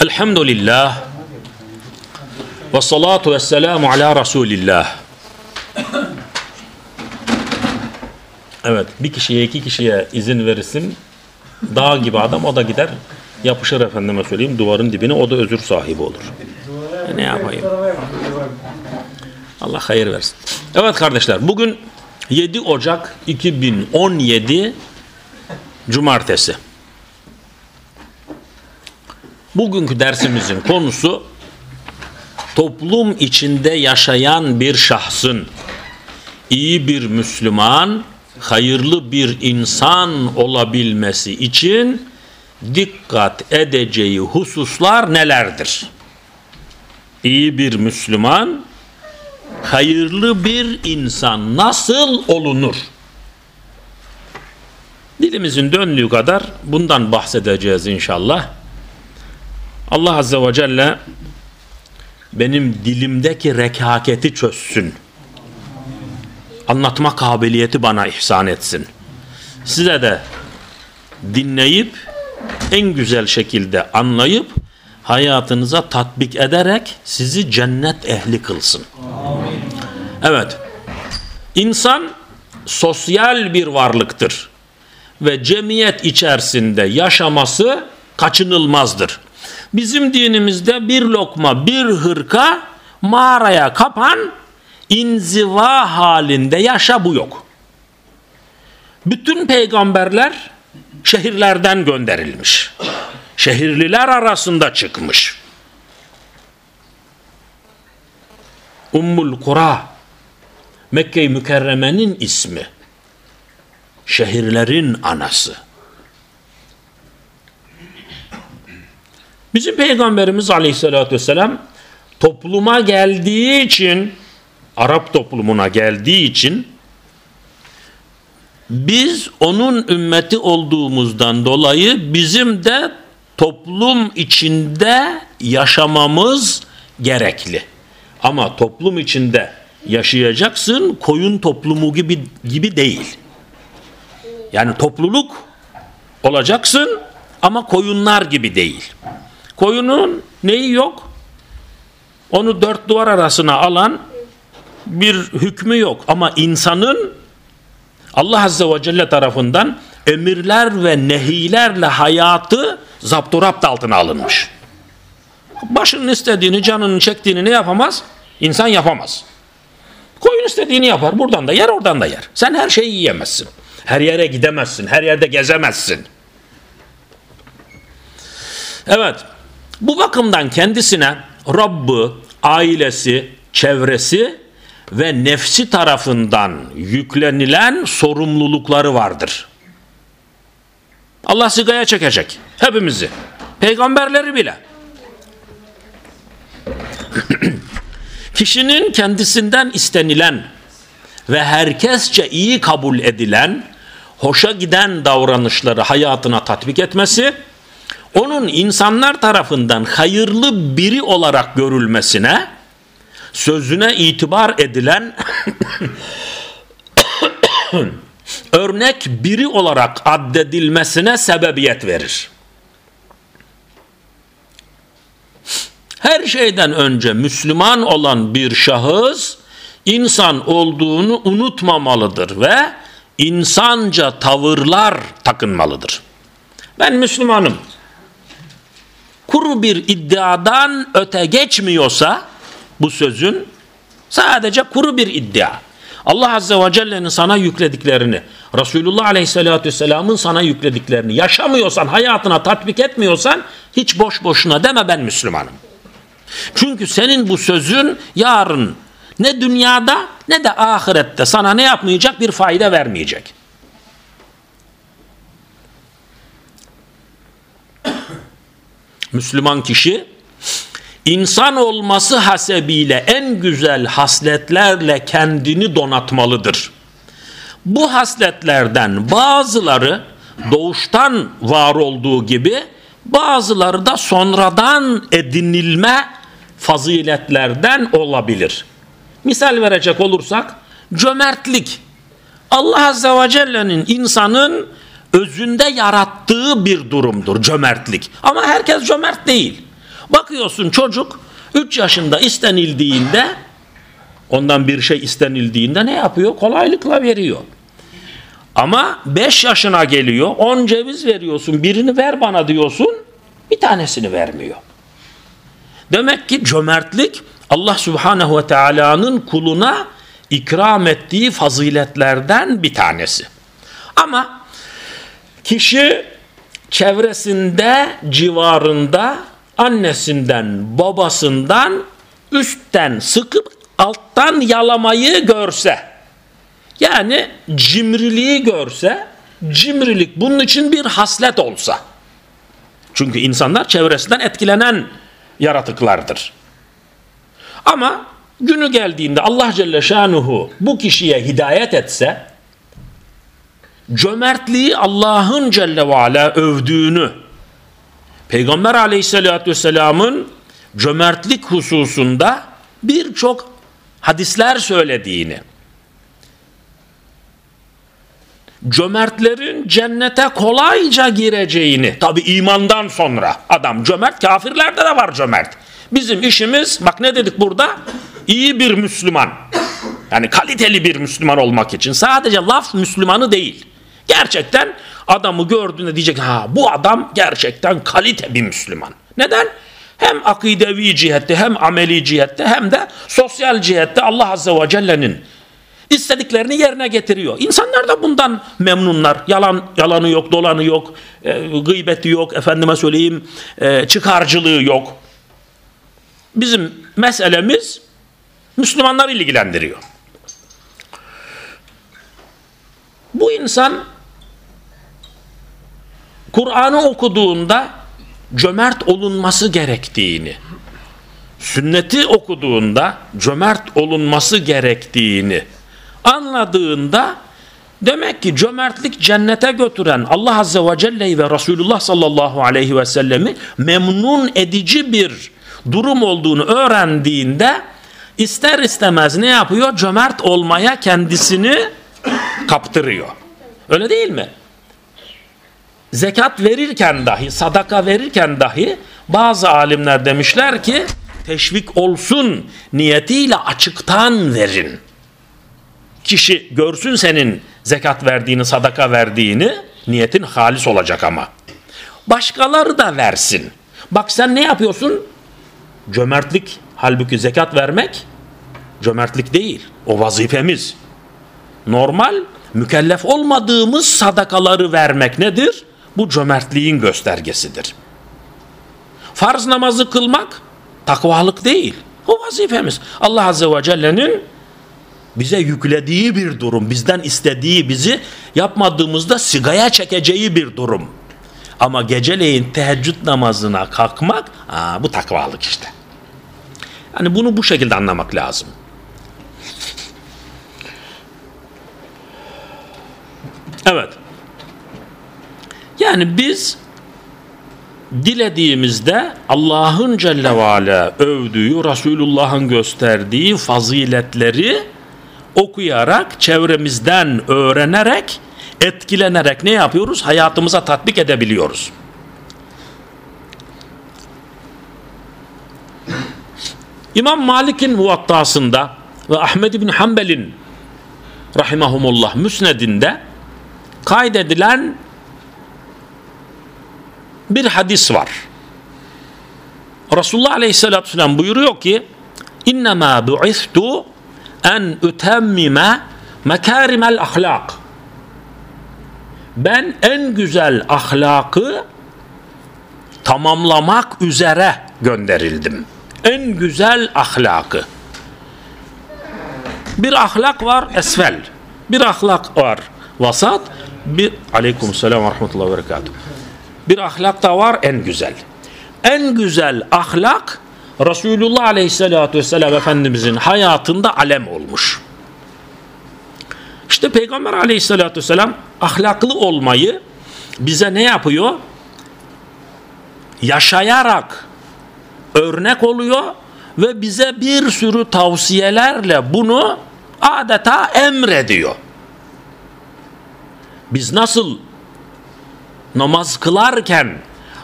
Elhamdülillah ve salatu ve selamu ala Resulillah. Evet bir kişiye iki kişiye izin verirsin dağ gibi adam o da gider yapışır efendime söyleyeyim duvarın dibine o da özür sahibi olur. E ne yapayım? Allah hayır versin. Evet kardeşler bugün 7 Ocak 2017 Cumartesi. Bugünkü dersimizin konusu toplum içinde yaşayan bir şahsın iyi bir Müslüman, hayırlı bir insan olabilmesi için dikkat edeceği hususlar nelerdir? İyi bir Müslüman, hayırlı bir insan nasıl olunur? Dilimizin döndüğü kadar bundan bahsedeceğiz inşallah. Allah Azze ve Celle benim dilimdeki rekaketi çözsün. Anlatma kabiliyeti bana ihsan etsin. Size de dinleyip en güzel şekilde anlayıp hayatınıza tatbik ederek sizi cennet ehli kılsın. Evet. İnsan sosyal bir varlıktır ve cemiyet içerisinde yaşaması kaçınılmazdır. Bizim dinimizde bir lokma, bir hırka mağaraya kapan inziva halinde yaşa bu yok. Bütün peygamberler şehirlerden gönderilmiş. Şehirliler arasında çıkmış. Ummul Kura Mekke-i Mükerreme'nin ismi. Şehirlerin anası. Bizim Peygamberimiz Aleyhisselatü Vesselam topluma geldiği için Arap toplumuna geldiği için biz onun ümmeti olduğumuzdan dolayı bizim de toplum içinde yaşamamız gerekli. Ama toplum içinde yaşayacaksın koyun toplumu gibi gibi değil. Yani topluluk olacaksın ama koyunlar gibi değil. Koyunun neyi yok? Onu dört duvar arasına alan bir hükmü yok. Ama insanın Allah Azze ve Celle tarafından emirler ve nehilerle hayatı zapturapt altına alınmış. Başının istediğini, canının çektiğini ne yapamaz? İnsan yapamaz. Koyun istediğini yapar. Buradan da yer, oradan da yer. Sen her şeyi yiyemezsin. Her yere gidemezsin. Her yerde gezemezsin. Evet. Bu bakımdan kendisine Rabbı, ailesi, çevresi ve nefsi tarafından yüklenilen sorumlulukları vardır. Allah sigaya çekecek. Hepimizi. Peygamberleri bile. Kişinin kendisinden istenilen ve herkesçe iyi kabul edilen, hoşa giden davranışları hayatına tatbik etmesi, onun insanlar tarafından hayırlı biri olarak görülmesine, sözüne itibar edilen örnek biri olarak addedilmesine sebebiyet verir. Her şeyden önce Müslüman olan bir şahıs insan olduğunu unutmamalıdır ve insanca tavırlar takınmalıdır. Ben Müslümanım. Kuru bir iddiadan öte geçmiyorsa bu sözün sadece kuru bir iddia. Allah Azze ve Celle'nin sana yüklediklerini, Resulullah Aleyhisselatü Vesselam'ın sana yüklediklerini yaşamıyorsan, hayatına tatbik etmiyorsan hiç boş boşuna deme ben Müslümanım. Çünkü senin bu sözün yarın ne dünyada ne de ahirette sana ne yapmayacak bir fayda vermeyecek. Müslüman kişi insan olması hasebiyle en güzel hasletlerle kendini donatmalıdır. Bu hasletlerden bazıları doğuştan var olduğu gibi bazıları da sonradan edinilme faziletlerden olabilir. Misal verecek olursak cömertlik. Allah Azze ve Celle'nin insanın özünde yarattığı bir durumdur cömertlik. Ama herkes cömert değil. Bakıyorsun çocuk 3 yaşında istenildiğinde ondan bir şey istenildiğinde ne yapıyor? Kolaylıkla veriyor. Ama 5 yaşına geliyor 10 ceviz veriyorsun birini ver bana diyorsun bir tanesini vermiyor. Demek ki cömertlik Allah Subhanahu ve Teala'nın kuluna ikram ettiği faziletlerden bir tanesi. Ama kişi çevresinde, civarında annesinden, babasından üstten sıkıp alttan yalamayı görse, yani cimriliği görse, cimrilik bunun için bir haslet olsa. Çünkü insanlar çevresinden etkilenen yaratıklardır. Ama günü geldiğinde Allah Celle Şanuhu bu kişiye hidayet etse, cömertliği Allah'ın Celle ve Ala övdüğünü, Peygamber Aleyhisselatü Vesselam'ın cömertlik hususunda birçok hadisler söylediğini, cömertlerin cennete kolayca gireceğini, tabi imandan sonra adam cömert, kafirlerde de var cömert. Bizim işimiz, bak ne dedik burada? İyi bir Müslüman. Yani kaliteli bir Müslüman olmak için. Sadece laf Müslümanı değil. Gerçekten adamı gördüğünde diyecek ha bu adam gerçekten kalite bir Müslüman. Neden? Hem akidevi cihette hem ameli cihette hem de sosyal cihette Allah Azze ve Celle'nin istediklerini yerine getiriyor. İnsanlar da bundan memnunlar. Yalan yalanı yok, dolanı yok, e, gıybeti yok, efendime söyleyeyim, e, çıkarcılığı yok. Bizim meselemiz Müslümanlar ilgilendiriyor. Bu insan Kur'an'ı okuduğunda cömert olunması gerektiğini, sünneti okuduğunda cömert olunması gerektiğini anladığında demek ki cömertlik cennete götüren Allah Azze ve Celle'yi ve Resulullah sallallahu aleyhi ve sellemi memnun edici bir durum olduğunu öğrendiğinde ister istemez ne yapıyor? Cömert olmaya kendisini kaptırıyor. Öyle değil mi? Zekat verirken dahi, sadaka verirken dahi bazı alimler demişler ki teşvik olsun niyetiyle açıktan verin. Kişi görsün senin zekat verdiğini, sadaka verdiğini, niyetin halis olacak ama. Başkaları da versin. Bak sen ne yapıyorsun? Cömertlik, halbuki zekat vermek cömertlik değil. O vazifemiz. Normal mükellef olmadığımız sadakaları vermek nedir? Bu cömertliğin göstergesidir. Farz namazı kılmak takvalık değil. O vazifemiz. Allah Azze ve Celle'nin bize yüklediği bir durum, bizden istediği bizi yapmadığımızda sigaya çekeceği bir durum. Ama geceleyin teheccüd namazına kalkmak, aa, bu takvalık işte. Yani bunu bu şekilde anlamak lazım. Evet. Yani biz dilediğimizde Allah'ın Celle ve Ala övdüğü, Resulullah'ın gösterdiği faziletleri okuyarak, çevremizden öğrenerek, etkilenerek ne yapıyoruz? Hayatımıza tatbik edebiliyoruz. İmam Malik'in muvattasında ve Ahmed bin Hanbel'in rahimahumullah müsnedinde kaydedilen bir hadis var. Resulullah Aleyhisselatü Vesselam buyuruyor ki İnnemâ bu'istu en ütemmime mekârimel ahlak ben en güzel ahlakı tamamlamak üzere gönderildim. En güzel ahlakı. Bir ahlak var esfel. Bir ahlak var vasat. Bir aleyküm selam ve ve berekatuhu. Bir ahlak da var en güzel. En güzel ahlak Resulullah Aleyhisselatü Vesselam Efendimizin hayatında alem olmuş. İşte Peygamber Aleyhisselatü Vesselam ahlaklı olmayı bize ne yapıyor? Yaşayarak örnek oluyor ve bize bir sürü tavsiyelerle bunu adeta emrediyor. Biz nasıl namaz kılarken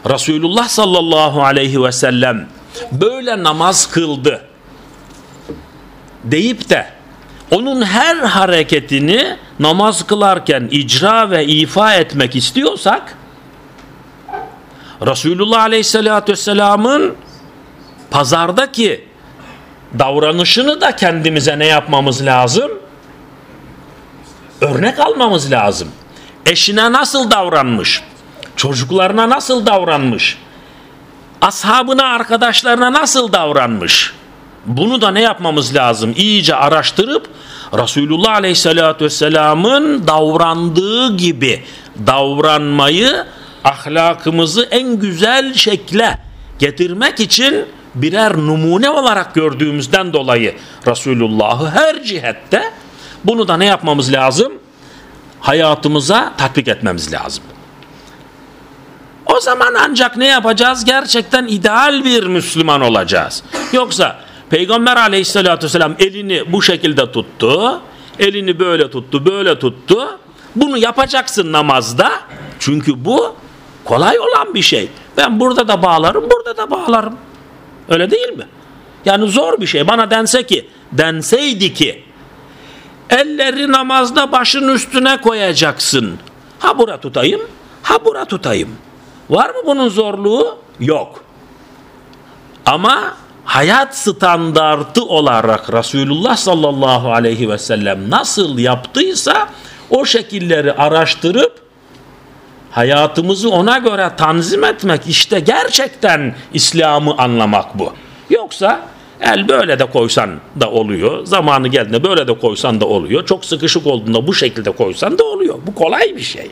Resulullah sallallahu aleyhi ve sellem böyle namaz kıldı deyip de onun her hareketini namaz kılarken icra ve ifa etmek istiyorsak Resulullah Aleyhisselatü Vesselam'ın pazardaki davranışını da kendimize ne yapmamız lazım? Örnek almamız lazım. Eşine nasıl davranmış? Çocuklarına nasıl davranmış? Ashabına, arkadaşlarına nasıl davranmış? Bunu da ne yapmamız lazım? İyice araştırıp Resulullah Aleyhisselatü Vesselam'ın davrandığı gibi davranmayı ahlakımızı en güzel şekle getirmek için birer numune olarak gördüğümüzden dolayı Resulullah'ı her cihette bunu da ne yapmamız lazım? Hayatımıza tatbik etmemiz lazım. O zaman ancak ne yapacağız? Gerçekten ideal bir Müslüman olacağız. Yoksa Peygamber aleyhissalatü vesselam elini bu şekilde tuttu. Elini böyle tuttu, böyle tuttu. Bunu yapacaksın namazda. Çünkü bu kolay olan bir şey. Ben burada da bağlarım, burada da bağlarım. Öyle değil mi? Yani zor bir şey. Bana dense ki, denseydi ki elleri namazda başın üstüne koyacaksın. Ha bura tutayım, ha bura tutayım. Var mı bunun zorluğu? Yok. Ama hayat standartı olarak Resulullah sallallahu aleyhi ve sellem nasıl yaptıysa o şekilleri araştırıp hayatımızı ona göre tanzim etmek işte gerçekten İslam'ı anlamak bu. Yoksa el böyle de koysan da oluyor. Zamanı geldiğinde böyle de koysan da oluyor. Çok sıkışık olduğunda bu şekilde koysan da oluyor. Bu kolay bir şey.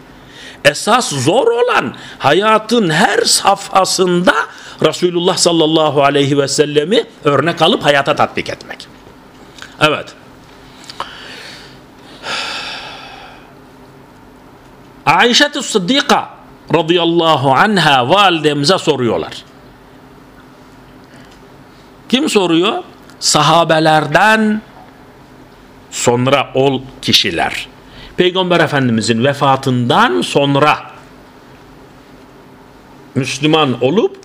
Esas zor olan hayatın her safhasında Resulullah sallallahu aleyhi ve sellemi örnek alıp hayata tatbik etmek. Evet. Ayşe-i Sıddika radıyallahu anha validemize soruyorlar. Kim soruyor? Sahabelerden sonra ol kişiler. Peygamber Efendimizin vefatından sonra Müslüman olup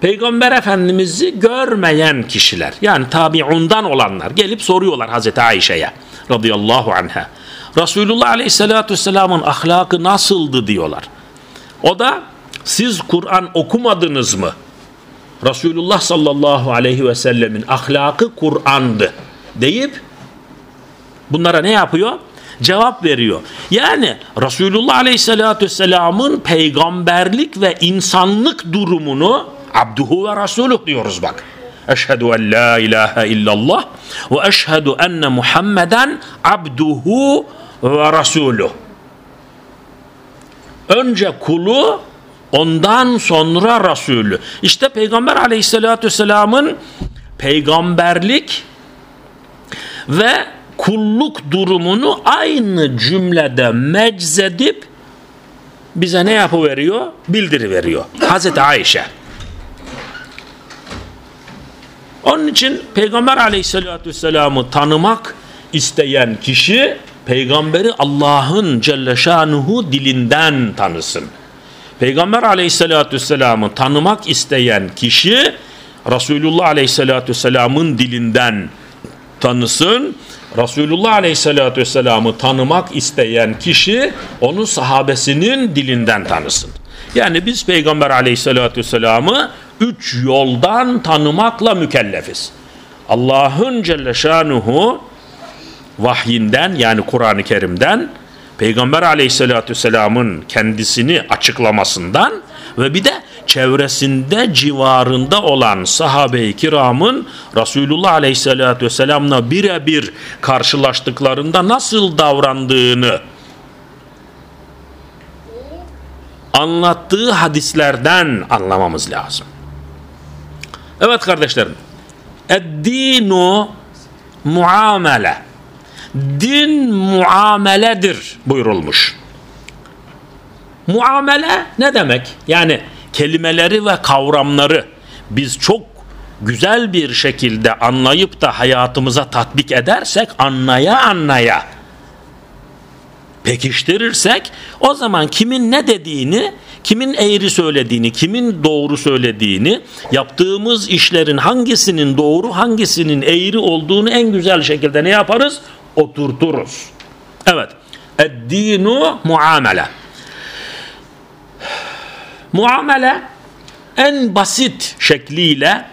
Peygamber Efendimiz'i görmeyen kişiler yani tabiundan olanlar gelip soruyorlar Hazreti Ayşe'ye radıyallahu anha. Resulullah Aleyhisselatü Vesselam'ın ahlakı nasıldı diyorlar. O da siz Kur'an okumadınız mı? Resulullah sallallahu aleyhi ve sellemin ahlakı Kur'an'dı deyip bunlara ne yapıyor? Cevap veriyor. Yani Resulullah aleyhissalatü vesselamın peygamberlik ve insanlık durumunu abduhu ve rasuluh diyoruz bak. Eşhedü en la ilahe illallah ve eşhedü enne Muhammeden abduhu ve rasuluh. Önce kulu ondan sonra Resulü. İşte Peygamber aleyhissalatü vesselamın peygamberlik ve kulluk durumunu aynı cümlede meczedip bize ne yapıveriyor? Bildiri veriyor. Hazreti Ayşe. Onun için Peygamber aleyhissalatü vesselam'ı tanımak isteyen kişi peygamberi Allah'ın Celle Şanuhu dilinden tanısın. Peygamber aleyhissalatü vesselam'ı tanımak isteyen kişi Resulullah aleyhissalatü vesselam'ın dilinden tanısın. Resulullah aleyhissalatü vesselam'ı tanımak isteyen kişi onu sahabesinin dilinden tanısın. Yani biz Peygamber aleyhissalatü vesselam'ı üç yoldan tanımakla mükellefiz. Allah'ın Celle Şanuhu vahyinden yani Kur'an-ı Kerim'den Peygamber aleyhissalatü vesselamın kendisini açıklamasından ve bir de çevresinde civarında olan sahabe-i kiramın Resulullah aleyhissalatü vesselamla birebir karşılaştıklarında nasıl davrandığını anlattığı hadislerden anlamamız lazım. Evet kardeşlerim. Eddinu muamele din muameledir buyurulmuş. Muamele ne demek? Yani kelimeleri ve kavramları biz çok güzel bir şekilde anlayıp da hayatımıza tatbik edersek anlaya anlaya pekiştirirsek o zaman kimin ne dediğini, kimin eğri söylediğini, kimin doğru söylediğini, yaptığımız işlerin hangisinin doğru, hangisinin eğri olduğunu en güzel şekilde ne yaparız? Oturturuz. Evet. Eddinu muamele. Muamele en basit şekliyle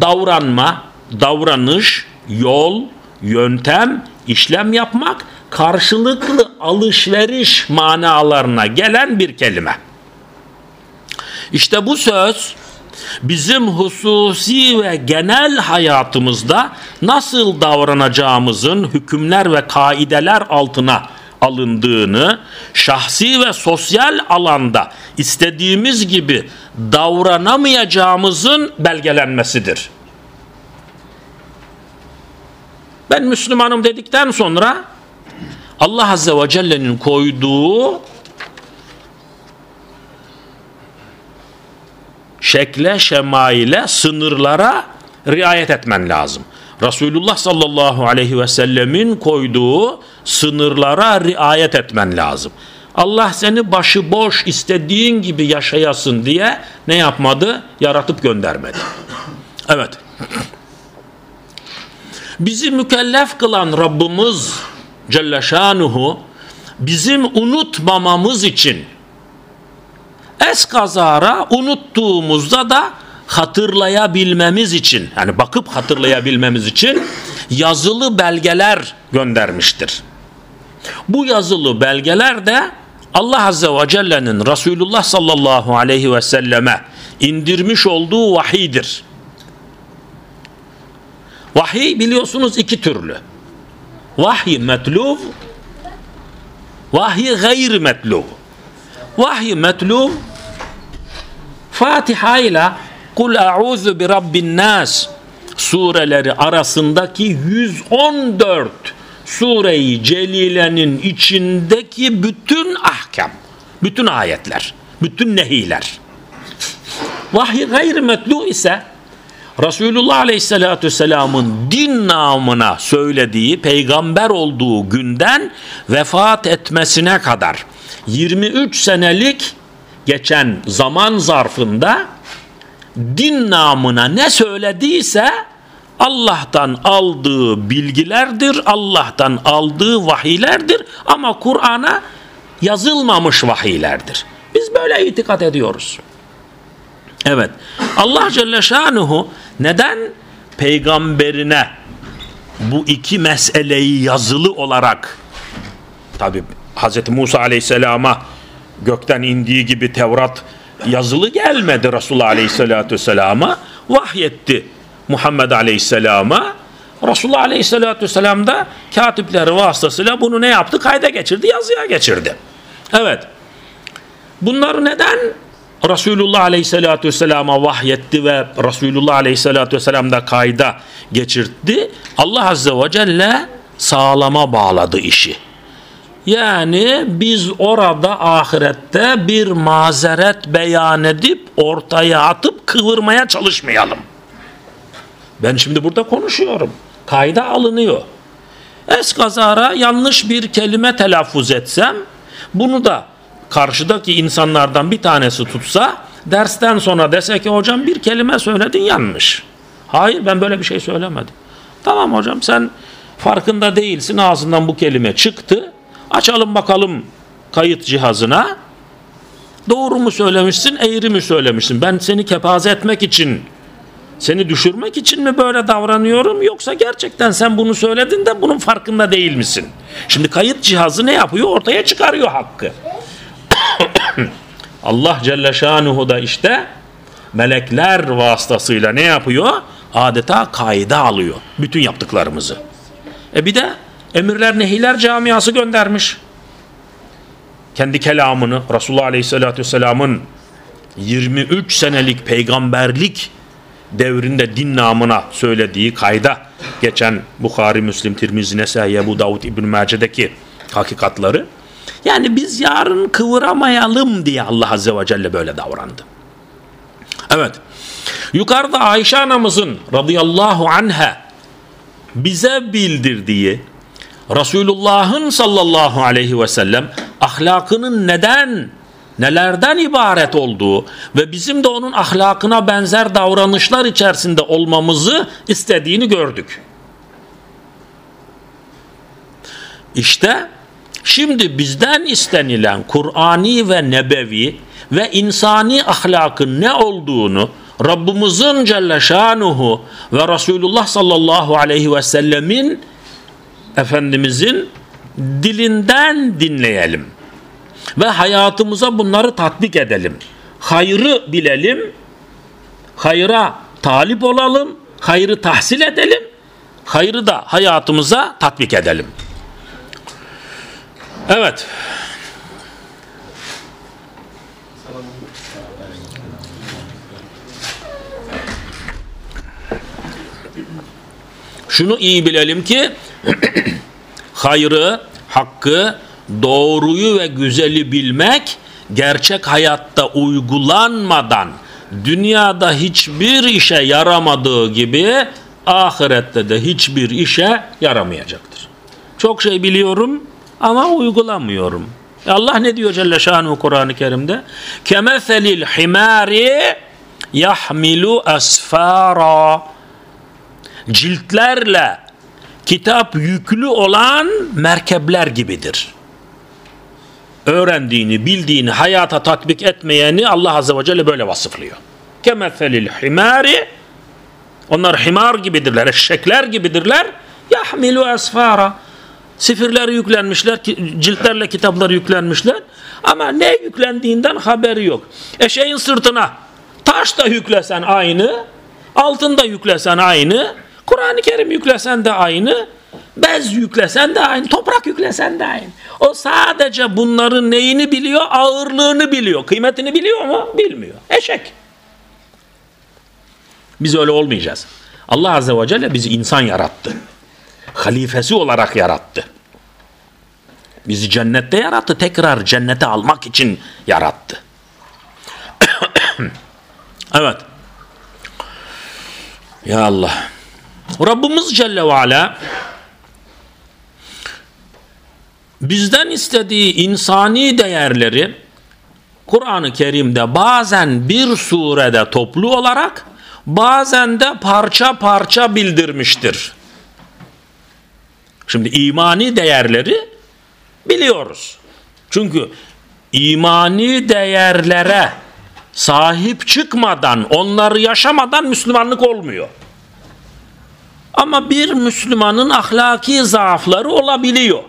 davranma, davranış, yol, yöntem, işlem yapmak karşılıklı alışveriş manalarına gelen bir kelime. İşte bu söz bizim hususi ve genel hayatımızda nasıl davranacağımızın hükümler ve kaideler altına alındığını, şahsi ve sosyal alanda istediğimiz gibi davranamayacağımızın belgelenmesidir. Ben Müslümanım dedikten sonra Allah Azze ve Celle'nin koyduğu şekle, şemaile, sınırlara riayet etmen lazım. Resulullah sallallahu aleyhi ve sellemin koyduğu sınırlara riayet etmen lazım. Allah seni başıboş istediğin gibi yaşayasın diye ne yapmadı? Yaratıp göndermedi. Evet. Bizi mükellef kılan Rabbimiz Celle Şanuhu bizim unutmamamız için eskazara unuttuğumuzda da hatırlayabilmemiz için yani bakıp hatırlayabilmemiz için yazılı belgeler göndermiştir. Bu yazılı belgeler de Allah Azze ve Celle'nin Resulullah sallallahu aleyhi ve selleme indirmiş olduğu vahidir. Vahiy biliyorsunuz iki türlü. Vahiy metluv, vahiy gayr metluv. Vahiy metluv Fatiha ile Kul a'udhu bi rabbin nas sureleri arasındaki 114 sureyi celilenin içindeki bütün ahkam, bütün ayetler, bütün nehiler. Vahiy gayr metlu ise Resulullah Aleyhisselatü Vesselam'ın din namına söylediği peygamber olduğu günden vefat etmesine kadar 23 senelik geçen zaman zarfında din namına ne söylediyse Allah'tan aldığı bilgilerdir, Allah'tan aldığı vahiylerdir ama Kur'an'a yazılmamış vahiylerdir. Biz böyle itikat ediyoruz. Evet. Allah Celle Şanuhu neden peygamberine bu iki meseleyi yazılı olarak tabi Hz. Musa Aleyhisselam'a gökten indiği gibi Tevrat yazılı gelmedi Resulullah Aleyhisselatü Vesselam'a vahyetti Muhammed Aleyhisselam'a Resulullah Aleyhisselatü Vesselam da katipleri vasıtasıyla bunu ne yaptı? Kayda geçirdi, yazıya geçirdi. Evet. Bunları neden Resulullah Aleyhisselatü Vesselam'a vahyetti ve Resulullah Aleyhisselatü Vesselam da kayda geçirdi? Allah Azze ve Celle sağlama bağladı işi. Yani biz orada ahirette bir mazeret beyan edip ortaya atıp kıvırmaya çalışmayalım. Ben şimdi burada konuşuyorum. Kayda alınıyor. Eskazara yanlış bir kelime telaffuz etsem bunu da karşıdaki insanlardan bir tanesi tutsa dersten sonra dese ki hocam bir kelime söyledin yanlış. Hayır ben böyle bir şey söylemedim. Tamam hocam sen farkında değilsin ağzından bu kelime çıktı. Açalım bakalım kayıt cihazına. Doğru mu söylemişsin, eğri mi söylemişsin? Ben seni kepaze etmek için, seni düşürmek için mi böyle davranıyorum yoksa gerçekten sen bunu söyledin de bunun farkında değil misin? Şimdi kayıt cihazı ne yapıyor? Ortaya çıkarıyor hakkı. Allah Celle Şanuhu da işte melekler vasıtasıyla ne yapıyor? Adeta kayda alıyor bütün yaptıklarımızı. E bir de emirler nehiler camiası göndermiş. Kendi kelamını Resulullah Aleyhisselatü Vesselam'ın 23 senelik peygamberlik devrinde din namına söylediği kayda geçen Bukhari, Müslim, Tirmizi, Nesai, Ebu Davud, İbn Mace'deki hakikatları yani biz yarın kıvıramayalım diye Allah Azze ve Celle böyle davrandı. Evet. Yukarıda Ayşe anamızın radıyallahu anha bize bildirdiği Resulullah'ın sallallahu aleyhi ve sellem ahlakının neden nelerden ibaret olduğu ve bizim de onun ahlakına benzer davranışlar içerisinde olmamızı istediğini gördük. İşte şimdi bizden istenilen Kur'ani ve nebevi ve insani ahlakın ne olduğunu Rabbimizin Celle Şanuhu ve Resulullah sallallahu aleyhi ve sellemin Efendimizin dilinden dinleyelim. Ve hayatımıza bunları tatbik edelim. Hayrı bilelim, hayra talip olalım, hayrı tahsil edelim, hayrı da hayatımıza tatbik edelim. Evet. Şunu iyi bilelim ki hayrı, hakkı, doğruyu ve güzeli bilmek gerçek hayatta uygulanmadan dünyada hiçbir işe yaramadığı gibi ahirette de hiçbir işe yaramayacaktır. Çok şey biliyorum ama uygulamıyorum. E Allah ne diyor Celle Şanuhu Kur'an-ı Kerim'de? Kemeselil himari yahmilu asfara ciltlerle kitap yüklü olan merkepler gibidir. Öğrendiğini, bildiğini hayata tatbik etmeyeni Allah Azze ve Celle böyle vasıflıyor. Kemeselil himari onlar himar gibidirler, eşekler gibidirler. Yahmilu asfara Sifirler yüklenmişler, ciltlerle kitaplar yüklenmişler. Ama ne yüklendiğinden haberi yok. Eşeğin sırtına taş da yüklesen aynı, altın da yüklesen aynı, Kur'an-ı Kerim yüklesen de aynı, bez yüklesen de aynı, toprak yüklesen de aynı. O sadece bunların neyini biliyor? Ağırlığını biliyor. Kıymetini biliyor mu? Bilmiyor. Eşek. Biz öyle olmayacağız. Allah Azze ve Celle bizi insan yarattı. Halifesi olarak yarattı. Bizi cennette yarattı. Tekrar cennete almak için yarattı. evet. Ya Allah. Rabbimiz Celle ve Ala bizden istediği insani değerleri Kur'an-ı Kerim'de bazen bir surede toplu olarak bazen de parça parça bildirmiştir. Şimdi imani değerleri biliyoruz. Çünkü imani değerlere sahip çıkmadan, onları yaşamadan Müslümanlık olmuyor. Ama bir Müslümanın ahlaki zaafları olabiliyor.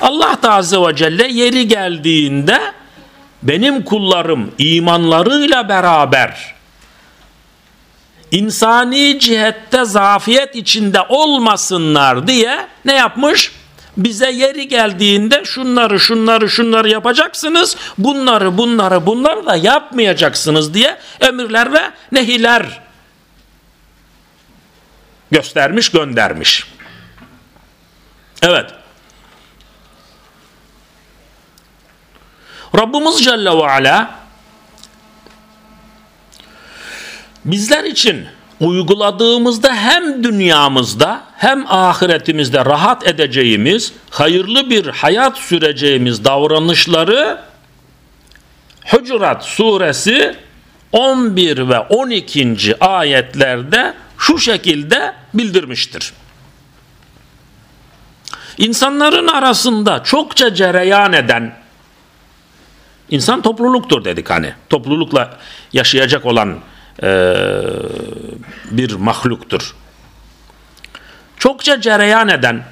Allah da Azze ve Celle yeri geldiğinde benim kullarım imanlarıyla beraber insani cihette zafiyet içinde olmasınlar diye ne yapmış? Bize yeri geldiğinde şunları şunları şunları yapacaksınız bunları bunları bunları da yapmayacaksınız diye emirler ve nehiler göstermiş göndermiş. Evet. Rabbimiz Celle ve Ala bizler için uyguladığımızda hem dünyamızda hem ahiretimizde rahat edeceğimiz, hayırlı bir hayat süreceğimiz davranışları Hucurat suresi 11 ve 12. ayetlerde şu şekilde bildirmiştir. İnsanların arasında çokça cereyan eden insan topluluktur dedik hani. Toplulukla yaşayacak olan e, bir mahluktur. Çokça cereyan eden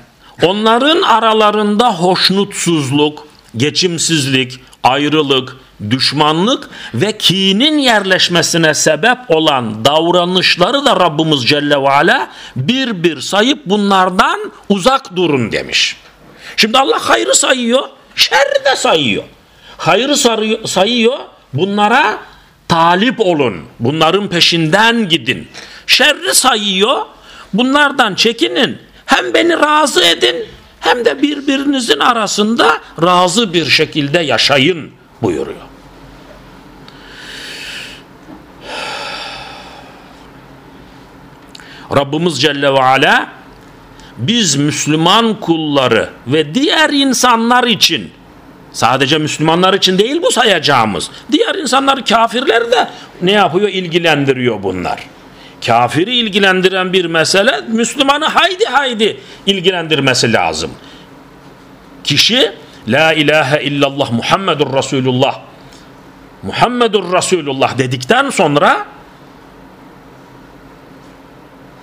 onların aralarında hoşnutsuzluk, geçimsizlik, ayrılık, düşmanlık ve kinin yerleşmesine sebep olan davranışları da Rabbimiz Celle ve Ala bir bir sayıp bunlardan uzak durun demiş. Şimdi Allah hayrı sayıyor, şerri de sayıyor. Hayrı sayıyor, bunlara talip olun, bunların peşinden gidin. Şerri sayıyor, bunlardan çekinin, hem beni razı edin hem de birbirinizin arasında razı bir şekilde yaşayın buyuruyor. Rabbimiz Celle ve Ala biz Müslüman kulları ve diğer insanlar için sadece Müslümanlar için değil bu sayacağımız diğer insanlar kafirler de ne yapıyor? İlgilendiriyor bunlar. Kafiri ilgilendiren bir mesele Müslümanı haydi haydi ilgilendirmesi lazım. Kişi la ilahe illallah Muhammedur Resulullah Muhammedur Resulullah dedikten sonra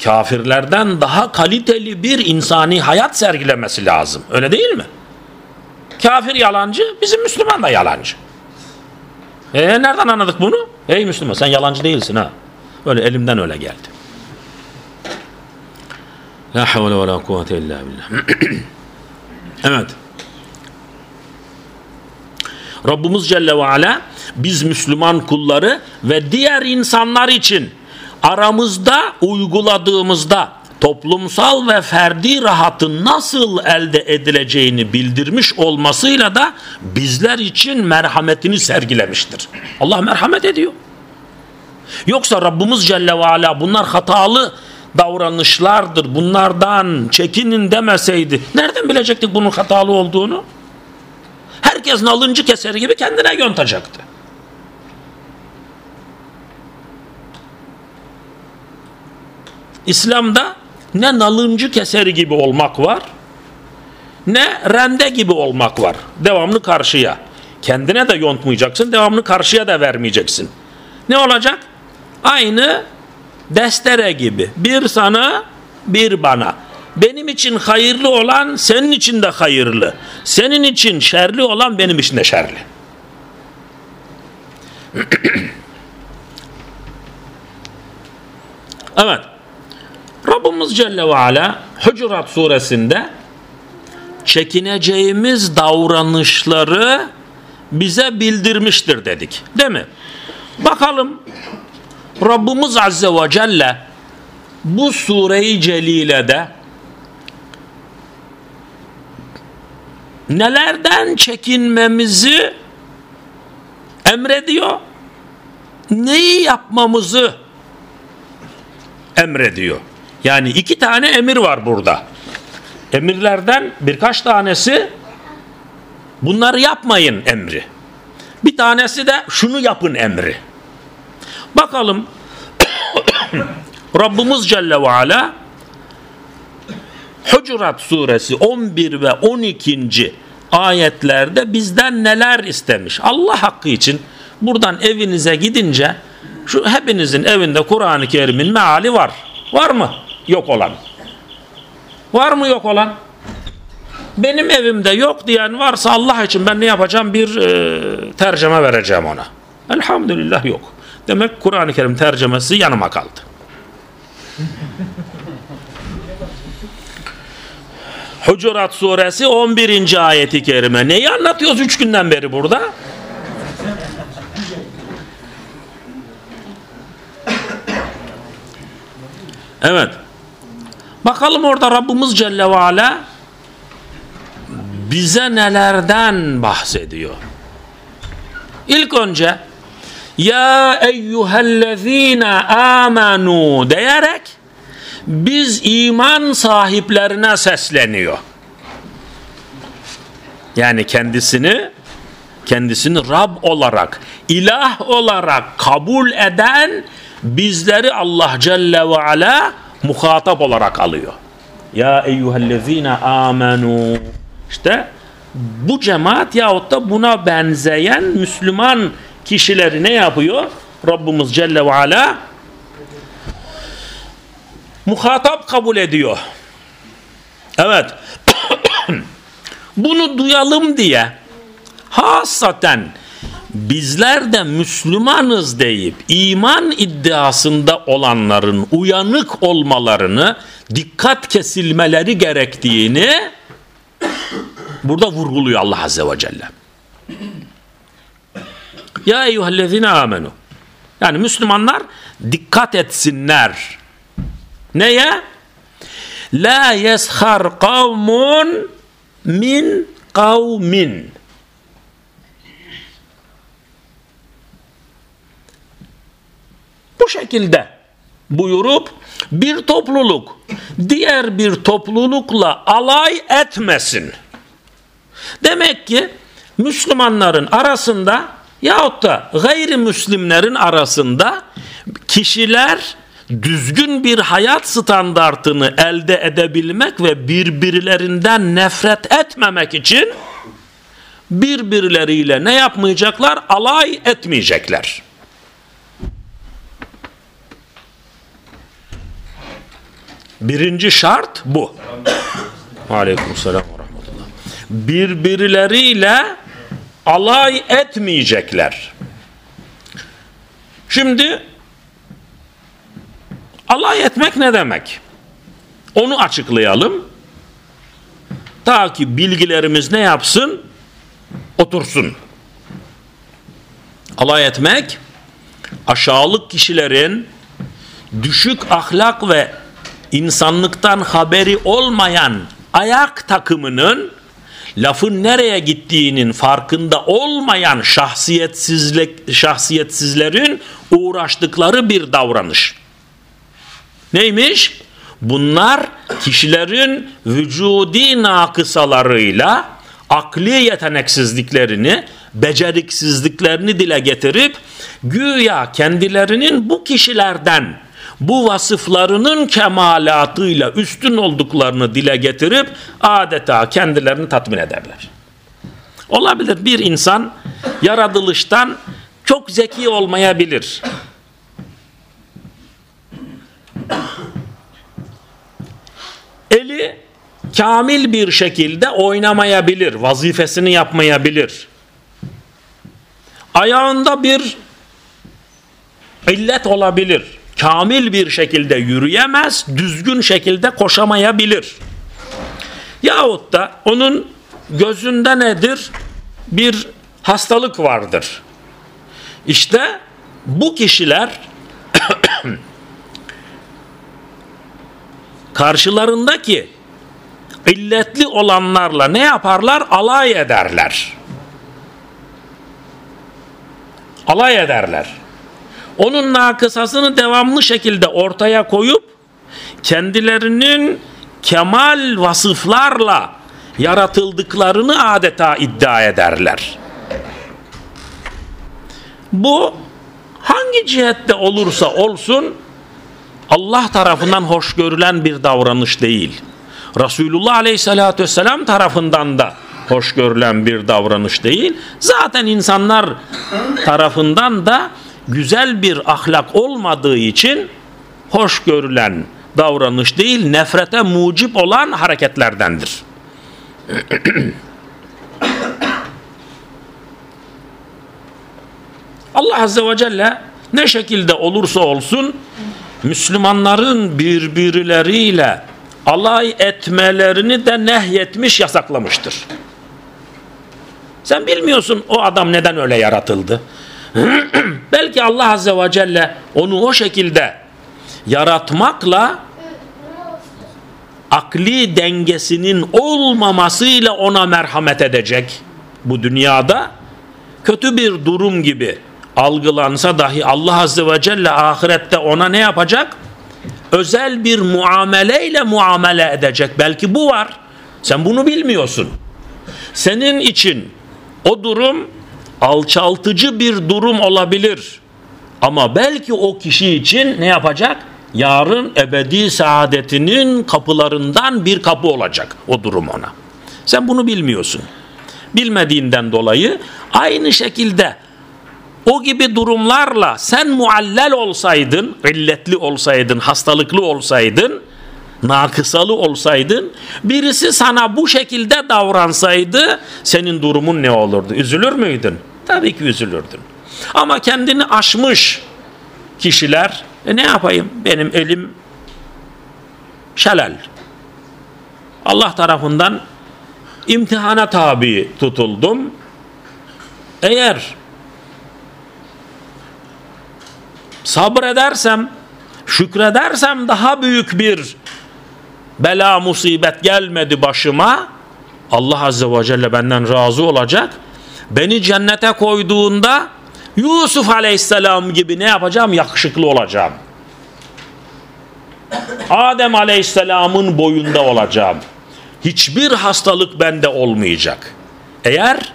kafirlerden daha kaliteli bir insani hayat sergilemesi lazım. Öyle değil mi? Kafir yalancı, bizim Müslüman da yalancı. E nereden anladık bunu? Ey Müslüman sen yalancı değilsin ha. Öyle elimden öyle geldi. La havle ve la kuvvete illa billah. evet. Rabbimiz Celle ve Ala biz Müslüman kulları ve diğer insanlar için aramızda uyguladığımızda toplumsal ve ferdi rahatın nasıl elde edileceğini bildirmiş olmasıyla da bizler için merhametini sergilemiştir. Allah merhamet ediyor. Yoksa Rabbimiz Celle ve Ala bunlar hatalı davranışlardır bunlardan çekinin demeseydi nereden bilecektik bunun hatalı olduğunu? Herkes nalıncı keseri gibi kendine yontacaktı. İslam'da ne nalıncı keseri gibi olmak var ne rende gibi olmak var. Devamlı karşıya. Kendine de yontmayacaksın, devamlı karşıya da vermeyeceksin. Ne olacak? Aynı destere gibi. Bir sana, bir bana. Benim için hayırlı olan senin için de hayırlı. Senin için şerli olan benim için de şerli. evet. Rabbimiz Celle ve Ala Hucurat suresinde çekineceğimiz davranışları bize bildirmiştir dedik. Değil mi? Bakalım Rabbimiz Azze ve Celle bu sureyi celilede nelerden çekinmemizi emrediyor neyi yapmamızı emrediyor. Yani iki tane emir var burada. Emirlerden birkaç tanesi bunları yapmayın emri. Bir tanesi de şunu yapın emri. Bakalım Rabbimiz Celle ve Ala Hucurat suresi 11 ve 12. ayetlerde bizden neler istemiş? Allah hakkı için buradan evinize gidince şu hepinizin evinde Kur'an-ı Kerim'in meali var. Var mı? Yok olan. Var mı yok olan? Benim evimde yok diyen varsa Allah için ben ne yapacağım? Bir e, tercüme vereceğim ona. Elhamdülillah yok. Demek Kur'an-ı Kerim tercemesi yanıma kaldı. Hucurat suresi 11. ayeti kerime. Neyi anlatıyoruz üç günden beri burada? Evet. Bakalım orada Rabbimiz Celle ve Ala bize nelerden bahsediyor. İlk önce ya eyyühellezine amenu diyerek biz iman sahiplerine sesleniyor. Yani kendisini kendisini Rab olarak, ilah olarak kabul eden bizleri Allah Celle ve Ala muhatap olarak alıyor. Ya eyyühellezine amenu işte bu cemaat yahut da buna benzeyen Müslüman kişileri ne yapıyor? Rabbimiz Celle ve Ala muhatap kabul ediyor. Evet. Bunu duyalım diye hasaten bizler de Müslümanız deyip iman iddiasında olanların uyanık olmalarını dikkat kesilmeleri gerektiğini burada vurguluyor Allah Azze ve Celle. Ya eyyühellezine amenu. Yani Müslümanlar dikkat etsinler. Neye? La yeshar kavmun min kavmin. Bu şekilde buyurup bir topluluk diğer bir toplulukla alay etmesin. Demek ki Müslümanların arasında yahut da gayrimüslimlerin arasında kişiler düzgün bir hayat standartını elde edebilmek ve birbirlerinden nefret etmemek için birbirleriyle ne yapmayacaklar? Alay etmeyecekler. Birinci şart bu. Aleyküm selam ve rahmetullah. Birbirleriyle alay etmeyecekler. Şimdi alay etmek ne demek? Onu açıklayalım. Ta ki bilgilerimiz ne yapsın? Otursun. Alay etmek aşağılık kişilerin düşük ahlak ve insanlıktan haberi olmayan ayak takımının lafın nereye gittiğinin farkında olmayan şahsiyetsizlik, şahsiyetsizlerin uğraştıkları bir davranış. Neymiş? Bunlar kişilerin vücudi nakısalarıyla akli yeteneksizliklerini, beceriksizliklerini dile getirip güya kendilerinin bu kişilerden bu vasıflarının kemalatıyla üstün olduklarını dile getirip adeta kendilerini tatmin ederler. Olabilir bir insan yaratılıştan çok zeki olmayabilir. Eli kamil bir şekilde oynamayabilir, vazifesini yapmayabilir. Ayağında bir illet olabilir kamil bir şekilde yürüyemez, düzgün şekilde koşamayabilir. Yahut da onun gözünde nedir? Bir hastalık vardır. İşte bu kişiler karşılarındaki illetli olanlarla ne yaparlar? Alay ederler. Alay ederler onun nakısasını devamlı şekilde ortaya koyup kendilerinin kemal vasıflarla yaratıldıklarını adeta iddia ederler. Bu hangi cihette olursa olsun Allah tarafından hoş görülen bir davranış değil. Resulullah Aleyhisselatü Vesselam tarafından da hoş görülen bir davranış değil. Zaten insanlar tarafından da güzel bir ahlak olmadığı için hoş görülen davranış değil nefrete mucip olan hareketlerdendir. Allah Azze ve Celle ne şekilde olursa olsun Müslümanların birbirleriyle alay etmelerini de nehyetmiş yasaklamıştır. Sen bilmiyorsun o adam neden öyle yaratıldı. Belki Allah Azze ve Celle onu o şekilde yaratmakla akli dengesinin olmamasıyla ona merhamet edecek bu dünyada kötü bir durum gibi algılansa dahi Allah Azze ve Celle ahirette ona ne yapacak? Özel bir muameleyle muamele edecek. Belki bu var. Sen bunu bilmiyorsun. Senin için o durum alçaltıcı bir durum olabilir. Ama belki o kişi için ne yapacak? Yarın ebedi saadetinin kapılarından bir kapı olacak o durum ona. Sen bunu bilmiyorsun. Bilmediğinden dolayı aynı şekilde o gibi durumlarla sen muallel olsaydın, illetli olsaydın, hastalıklı olsaydın, nakısalı olsaydın, birisi sana bu şekilde davransaydı senin durumun ne olurdu? Üzülür müydün? Tabii ki üzülürdün. Ama kendini aşmış kişiler e ne yapayım benim elim şelal. Allah tarafından imtihana tabi tutuldum. Eğer sabredersem, şükredersem daha büyük bir bela musibet gelmedi başıma. Allah Azze ve Celle benden razı olacak Beni cennete koyduğunda Yusuf Aleyhisselam gibi ne yapacağım? Yakışıklı olacağım. Adem Aleyhisselam'ın boyunda olacağım. Hiçbir hastalık bende olmayacak. Eğer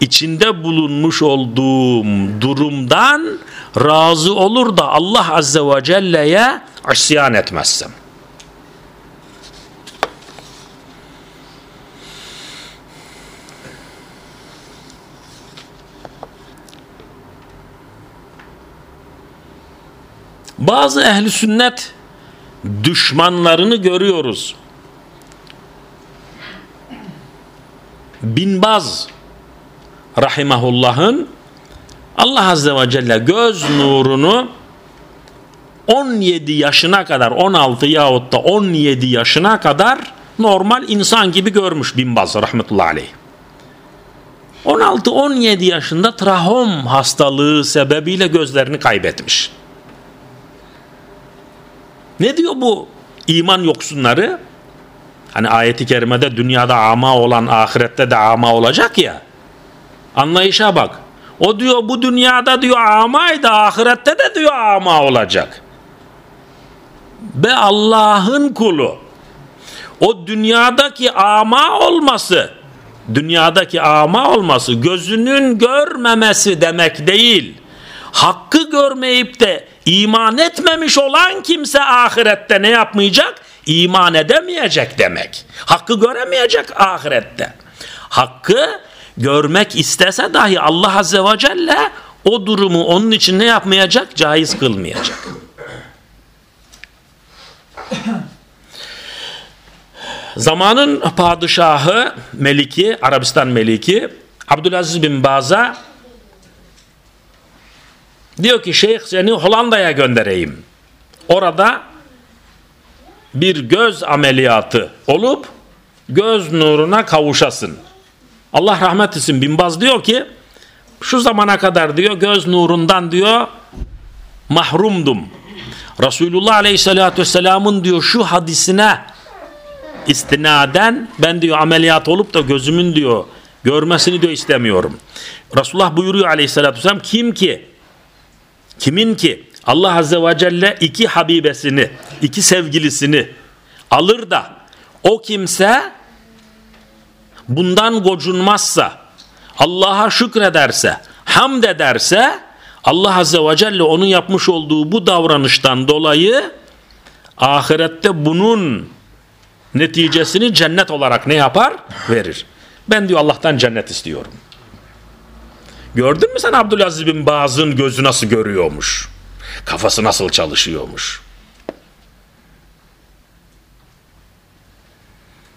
içinde bulunmuş olduğum durumdan razı olur da Allah Azze ve Celle'ye isyan etmezsem. Bazı ehli sünnet düşmanlarını görüyoruz. Binbaz rahimahullah'ın Allah Azze ve Celle göz nurunu 17 yaşına kadar 16 yahut da 17 yaşına kadar normal insan gibi görmüş Binbaz rahmetullahi aleyh. 16-17 yaşında trahom hastalığı sebebiyle gözlerini kaybetmiş. Ne diyor bu iman yoksunları? Hani ayeti kerimede dünyada ama olan ahirette de ama olacak ya. Anlayışa bak. O diyor bu dünyada diyor amaydı ahirette de diyor ama olacak. Be Allah'ın kulu. O dünyadaki ama olması, dünyadaki ama olması gözünün görmemesi demek değil. Hakkı görmeyip de iman etmemiş olan kimse ahirette ne yapmayacak? İman edemeyecek demek. Hakkı göremeyecek ahirette. Hakkı görmek istese dahi Allah Azze ve Celle o durumu onun için ne yapmayacak? Caiz kılmayacak. Zamanın padişahı, meliki, Arabistan meliki Abdülaziz bin Baz'a diyor ki şeyh seni Hollanda'ya göndereyim. Orada bir göz ameliyatı olup göz nuruna kavuşasın. Allah rahmet etsin Binbaz diyor ki şu zamana kadar diyor göz nurundan diyor mahrumdum. Resulullah Aleyhisselatü Vesselam'ın diyor şu hadisine istinaden ben diyor ameliyat olup da gözümün diyor görmesini diyor istemiyorum. Resulullah buyuruyor Aleyhisselatü Vesselam kim ki kimin ki Allah Azze ve Celle iki habibesini iki sevgilisini alır da o kimse bundan gocunmazsa, Allah'a şükrederse, hamd ederse, Allah Azze ve Celle onun yapmış olduğu bu davranıştan dolayı ahirette bunun neticesini cennet olarak ne yapar? Verir. Ben diyor Allah'tan cennet istiyorum. Gördün mü sen Abdülaziz bin Baz'ın gözü nasıl görüyormuş? Kafası nasıl çalışıyormuş?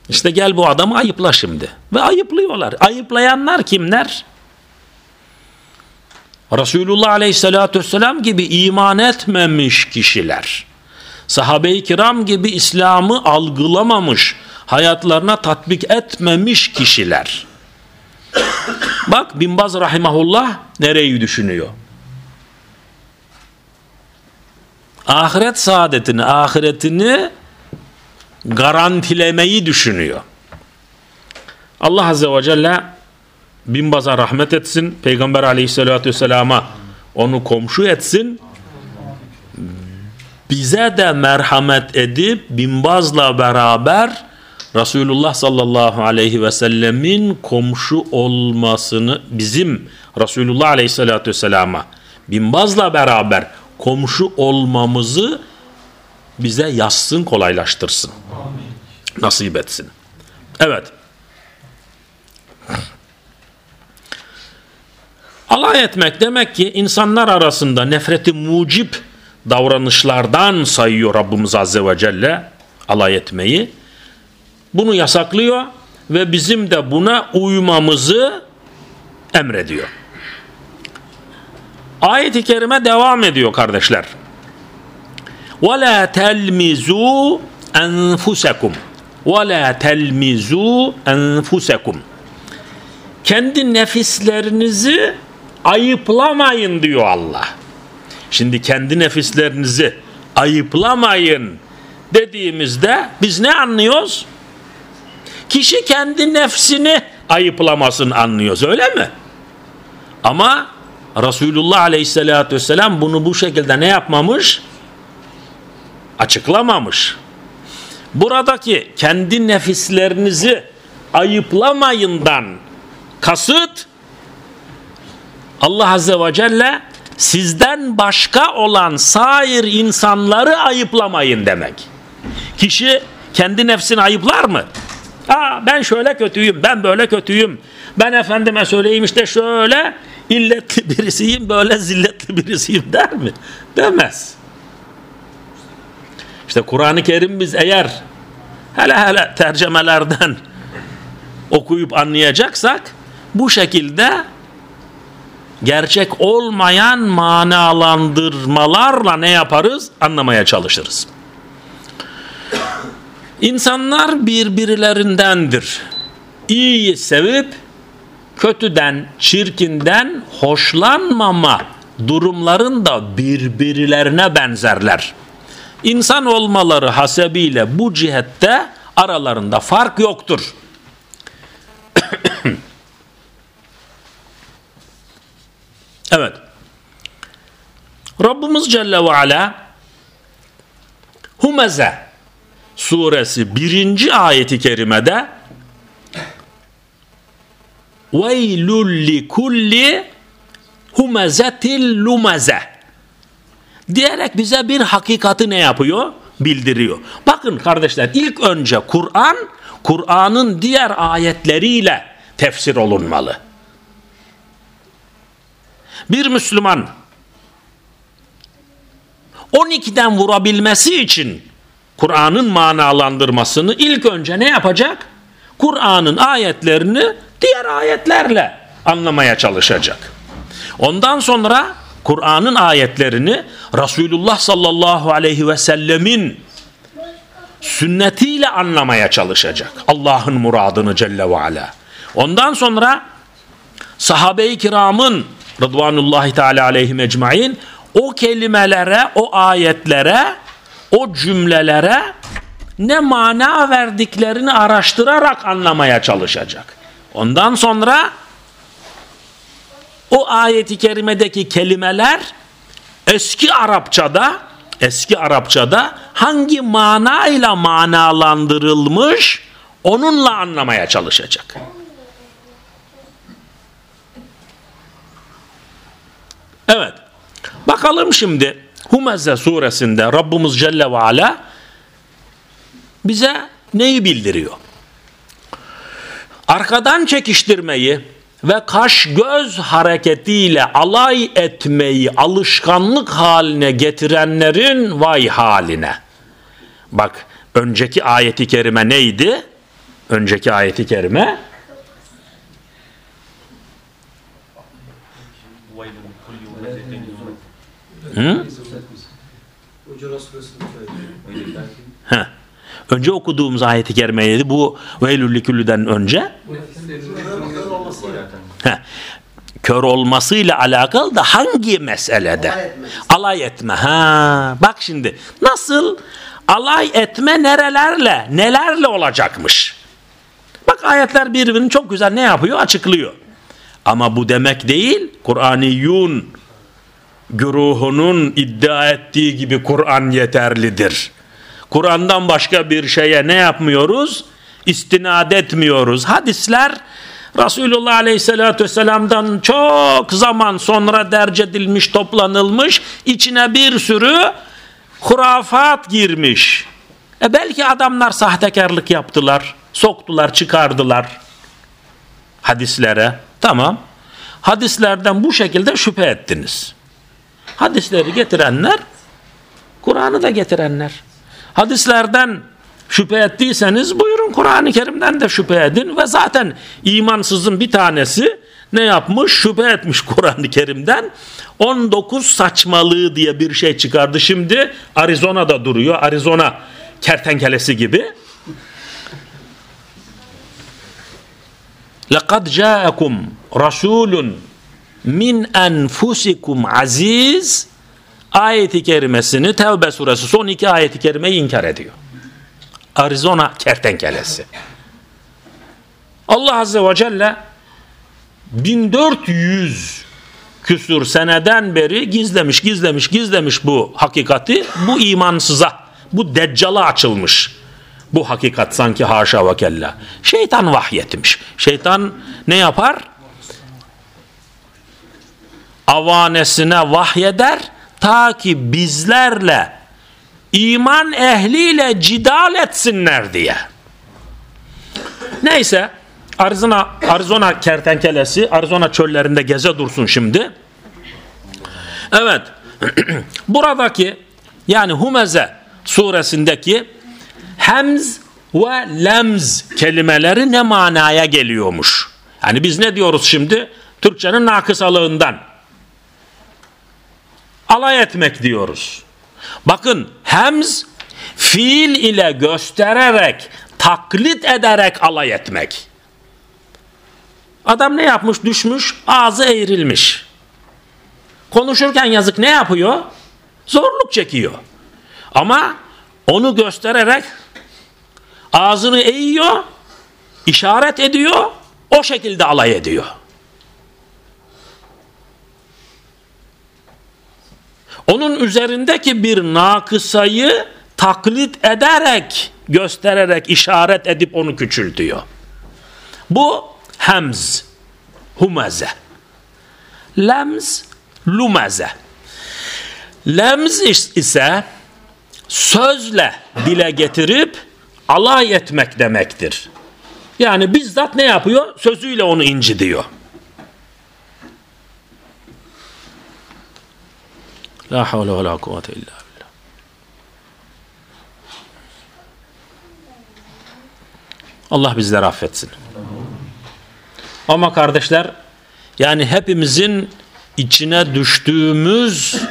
İşte gel bu adamı ayıpla şimdi. Ve ayıplıyorlar. Ayıplayanlar kimler? Resulullah Aleyhisselatü Vesselam gibi iman etmemiş kişiler. Sahabe-i kiram gibi İslam'ı algılamamış, hayatlarına tatbik etmemiş kişiler. Bak Binbaz Rahimahullah nereyi düşünüyor? Ahiret saadetini, ahiretini garantilemeyi düşünüyor. Allah Azze ve Celle Binbaz'a rahmet etsin. Peygamber aleyhissalatü vesselama onu komşu etsin. Bize de merhamet edip Binbaz'la beraber Resulullah sallallahu aleyhi ve sellemin komşu olmasını bizim Resulullah aleyhissalatü vesselama Binbaz'la beraber komşu olmamızı bize yazsın kolaylaştırsın. Amin. Nasip etsin. Evet. Alay etmek demek ki insanlar arasında nefreti mucip davranışlardan sayıyor Rabbimiz Azze ve Celle alay etmeyi. Bunu yasaklıyor ve bizim de buna uymamızı emrediyor. Ayet-i kerime devam ediyor kardeşler. وَلَا تَلْمِزُوا أَنْفُسَكُمْ وَلَا تَلْمِزُوا أَنْفُسَكُمْ Kendi nefislerinizi ayıplamayın diyor Allah. Şimdi kendi nefislerinizi ayıplamayın dediğimizde biz ne anlıyoruz? Kişi kendi nefsini ayıplamasın anlıyoruz öyle mi? Ama Resulullah Aleyhisselatü Vesselam bunu bu şekilde ne yapmamış? Açıklamamış. Buradaki kendi nefislerinizi ayıplamayından kasıt Allah Azze ve Celle sizden başka olan sair insanları ayıplamayın demek. Kişi kendi nefsini ayıplar mı? Aa, ben şöyle kötüyüm, ben böyle kötüyüm. Ben efendime söyleyeyim işte şöyle illetli birisiyim, böyle zilletli birisiyim der mi? Demez. İşte Kur'an-ı Kerim biz eğer hele hele tercemelerden okuyup anlayacaksak bu şekilde gerçek olmayan manalandırmalarla ne yaparız? Anlamaya çalışırız. İnsanlar birbirlerindendir. İyiyi sevip kötüden, çirkinden hoşlanmama durumlarında birbirlerine benzerler. İnsan olmaları hasebiyle bu cihette aralarında fark yoktur. evet. Rabbimiz Celle ve Ala Humeze suresi birinci ayeti kerimede li kulli humezetil lumeze diyerek bize bir hakikati ne yapıyor? Bildiriyor. Bakın kardeşler ilk önce Kur'an, Kur'an'ın diğer ayetleriyle tefsir olunmalı. Bir Müslüman 12'den vurabilmesi için Kur'an'ın manalandırmasını ilk önce ne yapacak? Kur'an'ın ayetlerini diğer ayetlerle anlamaya çalışacak. Ondan sonra Kur'an'ın ayetlerini Resulullah sallallahu aleyhi ve sellemin sünnetiyle anlamaya çalışacak. Allah'ın muradını Celle ve Ala. Ondan sonra sahabe-i kiramın Rıdvanullahi Teala aleyhim ecmain o kelimelere, o ayetlere, o cümlelere ne mana verdiklerini araştırarak anlamaya çalışacak. Ondan sonra o ayeti kerimedeki kelimeler eski Arapçada eski Arapçada hangi manayla manalandırılmış onunla anlamaya çalışacak. Evet. Bakalım şimdi Humezze suresinde Rabbimiz Celle ve Ala bize neyi bildiriyor? Arkadan çekiştirmeyi ve kaş göz hareketiyle alay etmeyi alışkanlık haline getirenlerin vay haline. Bak önceki ayeti kerime neydi? Önceki ayeti kerime Hı? Heh. Önce okuduğumuz ayeti kerimeydi. Bu veylülliküllüden önce. Heh. Kör olmasıyla alakalı da hangi meselede? Alay etme. Alay etme. Ha. Bak şimdi nasıl alay etme nerelerle, nelerle olacakmış? Bak ayetler birbirini çok güzel ne yapıyor? Açıklıyor. Ama bu demek değil. Kur'aniyun güruhunun iddia ettiği gibi Kur'an yeterlidir. Kur'an'dan başka bir şeye ne yapmıyoruz? İstinad etmiyoruz. Hadisler Resulullah Aleyhisselatü Vesselam'dan çok zaman sonra derc edilmiş, toplanılmış, içine bir sürü hurafat girmiş. E belki adamlar sahtekarlık yaptılar, soktular, çıkardılar hadislere. Tamam. Hadislerden bu şekilde şüphe ettiniz. Hadisleri getirenler, Kur'an'ı da getirenler. Hadislerden şüphe ettiyseniz buyurun Kur'an-ı Kerim'den de şüphe edin ve zaten imansızın bir tanesi ne yapmış? Şüphe etmiş Kur'an-ı Kerim'den. 19 saçmalığı diye bir şey çıkardı. Şimdi Arizona'da duruyor. Arizona kertenkelesi gibi. لَقَدْ جَاءَكُمْ رَسُولٌ min enfusikum aziz ayeti kerimesini Tevbe suresi son iki ayeti kerimeyi inkar ediyor. Arizona kertenkelesi. Allah Azze ve Celle 1400 küsur seneden beri gizlemiş, gizlemiş, gizlemiş bu hakikati. Bu imansıza, bu deccala açılmış. Bu hakikat sanki haşa ve kella. Şeytan vahyetmiş. Şeytan ne yapar? Avanesine vahyeder ta ki bizlerle iman ehliyle cidal etsinler diye. Neyse Arizona, Arizona kertenkelesi Arizona çöllerinde geze dursun şimdi. Evet buradaki yani Humeze suresindeki hemz ve lemz kelimeleri ne manaya geliyormuş? Yani biz ne diyoruz şimdi? Türkçenin nakısalığından. Alay etmek diyoruz. Bakın hemz fiil ile göstererek, taklit ederek alay etmek. Adam ne yapmış? Düşmüş, ağzı eğrilmiş. Konuşurken yazık ne yapıyor? Zorluk çekiyor. Ama onu göstererek ağzını eğiyor, işaret ediyor, o şekilde alay ediyor. Onun üzerindeki bir nakısayı taklit ederek, göstererek, işaret edip onu küçültüyor. Bu hemz, humeze. Lemz, lumeze. Lemz ise sözle dile getirip alay etmek demektir. Yani bizzat ne yapıyor? Sözüyle onu incitiyor. La havle ve la kuvvete illa billah. Allah bizleri affetsin. Ama kardeşler yani hepimizin içine düştüğümüz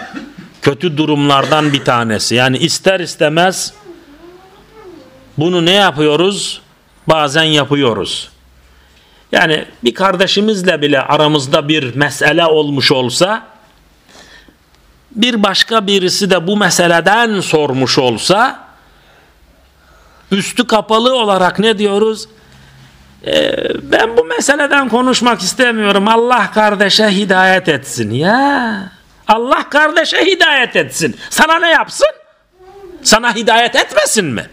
kötü durumlardan bir tanesi. Yani ister istemez bunu ne yapıyoruz? Bazen yapıyoruz. Yani bir kardeşimizle bile aramızda bir mesele olmuş olsa bir başka birisi de bu meseleden sormuş olsa üstü kapalı olarak ne diyoruz? Ee, ben bu meseleden konuşmak istemiyorum. Allah kardeşe hidayet etsin. Ya Allah kardeşe hidayet etsin. Sana ne yapsın? Sana hidayet etmesin mi?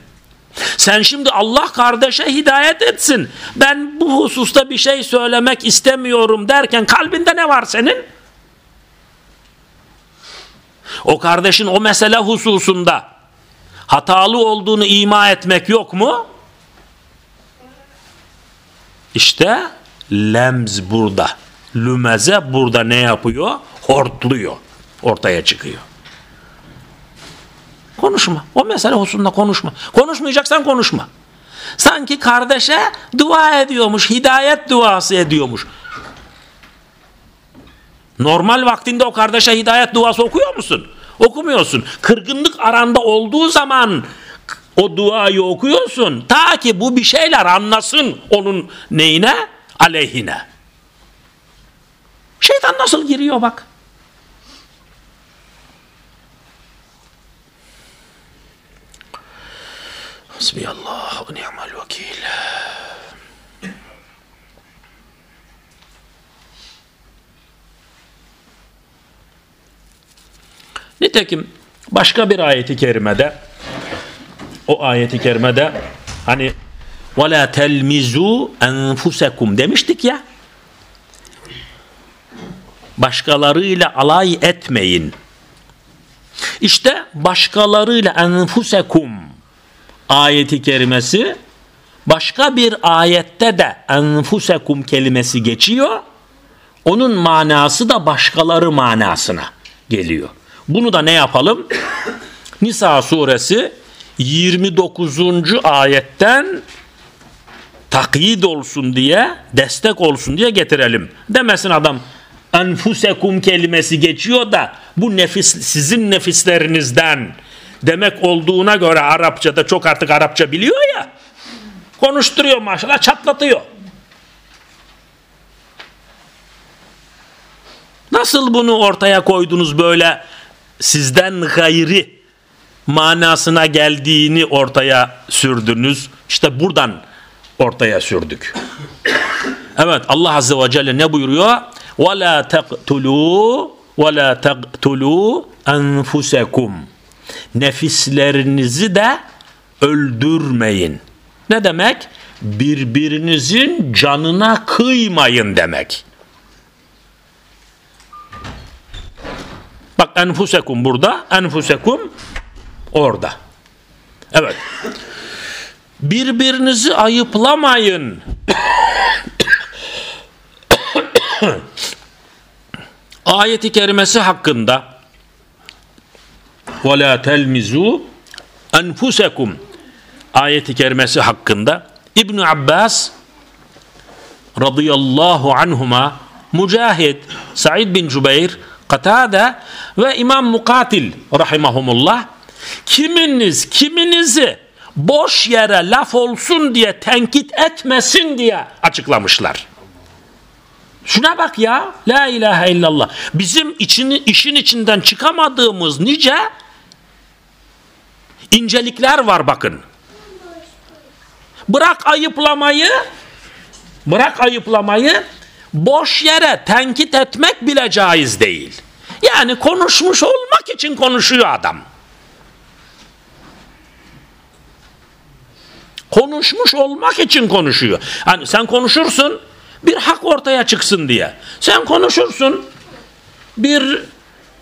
Sen şimdi Allah kardeşe hidayet etsin. Ben bu hususta bir şey söylemek istemiyorum derken kalbinde ne var senin? O kardeşin o mesele hususunda hatalı olduğunu ima etmek yok mu? İşte lemz burada. Lümeze burada ne yapıyor? Hortluyor. Ortaya çıkıyor. Konuşma. O mesele hususunda konuşma. Konuşmayacaksan konuşma. Sanki kardeşe dua ediyormuş, hidayet duası ediyormuş. Normal vaktinde o kardeşe hidayet duası okuyor musun? Okumuyorsun. Kırgınlık aranda olduğu zaman o duayı okuyorsun. Ta ki bu bir şeyler anlasın onun neyine? Aleyhine. Şeytan nasıl giriyor bak. Hasbiyallah ve ni'mel. Nitekim başka bir ayeti kerimede o ayeti kerimede hani وَلَا تَلْمِزُوا أَنْفُسَكُمْ demiştik ya başkalarıyla alay etmeyin. İşte başkalarıyla enfusekum ayeti kerimesi başka bir ayette de enfusekum kelimesi geçiyor. Onun manası da başkaları manasına geliyor. Bunu da ne yapalım? Nisa suresi 29. ayetten takyid olsun diye, destek olsun diye getirelim. Demesin adam enfusekum kelimesi geçiyor da bu nefis sizin nefislerinizden demek olduğuna göre Arapçada çok artık Arapça biliyor ya konuşturuyor maşallah çatlatıyor. Nasıl bunu ortaya koydunuz böyle sizden gayri manasına geldiğini ortaya sürdünüz. İşte buradan ortaya sürdük. Evet Allah Azze ve Celle ne buyuruyor? Taqtulu ve la taqtulu enfusekum. Nefislerinizi de öldürmeyin. Ne demek? Birbirinizin canına kıymayın demek. Bak enfusekum burada, enfusekum orada. Evet. Birbirinizi ayıplamayın. Ayeti kerimesi hakkında وَلَا تَلْمِزُوا enfusekum ayeti kerimesi hakkında İbn Abbas radıyallahu anhuma Mücahid, Said bin Cübeyr, Katade ve İmam Mukatil rahimahumullah kiminiz kiminizi boş yere laf olsun diye tenkit etmesin diye açıklamışlar. Şuna bak ya. La ilahe illallah. Bizim içini, işin içinden çıkamadığımız nice incelikler var bakın. Bırak ayıplamayı bırak ayıplamayı boş yere tenkit etmek bile caiz değil. Yani konuşmuş olmak için konuşuyor adam. Konuşmuş olmak için konuşuyor. Hani sen konuşursun bir hak ortaya çıksın diye. Sen konuşursun bir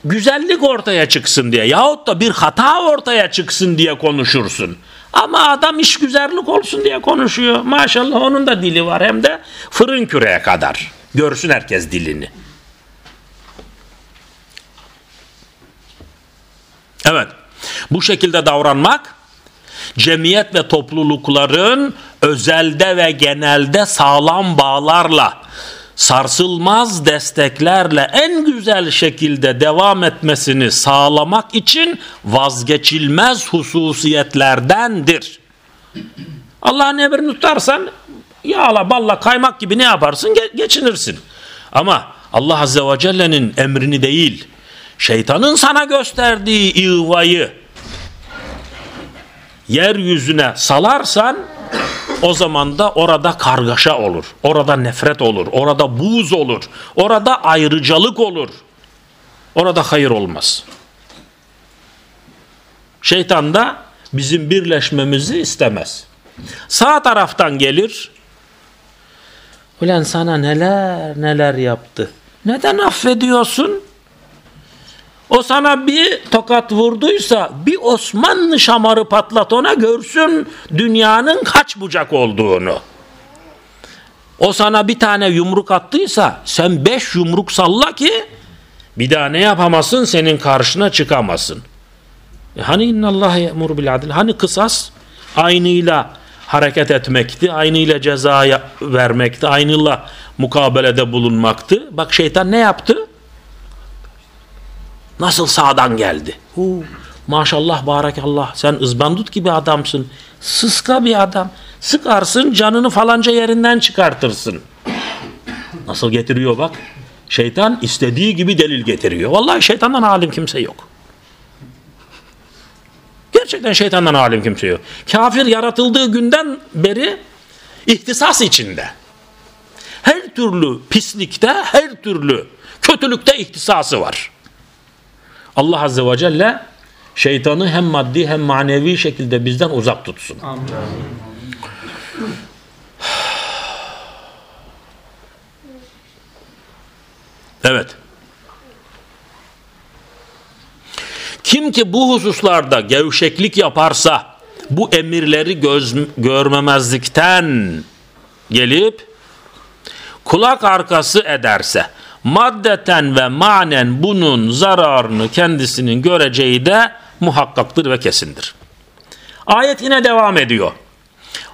güzellik ortaya çıksın diye yahut da bir hata ortaya çıksın diye konuşursun. Ama adam iş güzellik olsun diye konuşuyor. Maşallah onun da dili var hem de fırın küreye kadar. Görsün herkes dilini. Evet. Bu şekilde davranmak cemiyet ve toplulukların özelde ve genelde sağlam bağlarla sarsılmaz desteklerle en güzel şekilde devam etmesini sağlamak için vazgeçilmez hususiyetlerdendir. Allah'ın emrini tutarsan yağla balla kaymak gibi ne yaparsın Ge geçinirsin. Ama Allah Azze ve Celle'nin emrini değil şeytanın sana gösterdiği ivayı yeryüzüne salarsan o zaman da orada kargaşa olur. Orada nefret olur. Orada buğz olur. Orada ayrıcalık olur. Orada hayır olmaz. Şeytan da bizim birleşmemizi istemez. Sağ taraftan gelir. Ulan sana neler neler yaptı. Neden affediyorsun? O sana bir tokat vurduysa bir Osmanlı şamarı patlat ona görsün dünyanın kaç bucak olduğunu. O sana bir tane yumruk attıysa sen beş yumruk salla ki bir daha ne yapamazsın senin karşına çıkamasın. E hani innallah ye'mur bil adil. Hani kısas aynıyla hareket etmekti, aynıyla ceza vermekti, aynıyla mukabelede bulunmaktı. Bak şeytan ne yaptı? Nasıl sağdan geldi? Huu, maşallah barakallah sen ızbandut gibi adamsın. Sıska bir adam. Sıkarsın canını falanca yerinden çıkartırsın. Nasıl getiriyor bak. Şeytan istediği gibi delil getiriyor. Vallahi şeytandan alim kimse yok. Gerçekten şeytandan alim kimse yok. Kafir yaratıldığı günden beri ihtisas içinde. Her türlü pislikte, her türlü kötülükte ihtisası var. Allah Azze ve Celle şeytanı hem maddi hem manevi şekilde bizden uzak tutsun. Amin. Evet. Kim ki bu hususlarda gevşeklik yaparsa bu emirleri göz, görmemezlikten gelip kulak arkası ederse maddeten ve manen bunun zararını kendisinin göreceği de muhakkaktır ve kesindir. Ayet yine devam ediyor.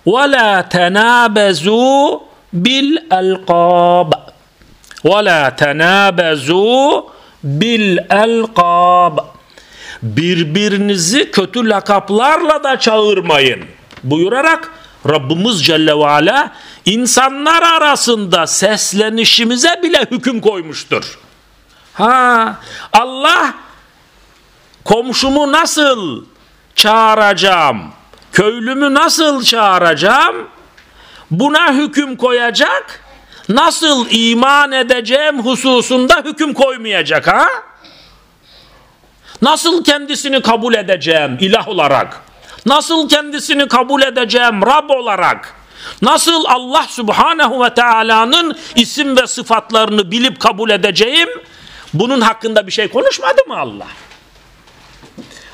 وَلَا تَنَابَزُوا بِالْاَلْقَابِ وَلَا تَنَابَزُوا بِالْاَلْقَابِ Birbirinizi kötü lakaplarla da çağırmayın buyurarak Rabbimiz Celle ve Ala insanlar arasında seslenişimize bile hüküm koymuştur. Ha Allah komşumu nasıl çağıracağım? Köylümü nasıl çağıracağım? Buna hüküm koyacak. nasıl iman edeceğim hususunda hüküm koymayacak ha? Nasıl kendisini kabul edeceğim ilah olarak? Nasıl kendisini kabul edeceğim Rab olarak? Nasıl Allah Subhanahu ve Taala'nın isim ve sıfatlarını bilip kabul edeceğim? Bunun hakkında bir şey konuşmadı mı Allah?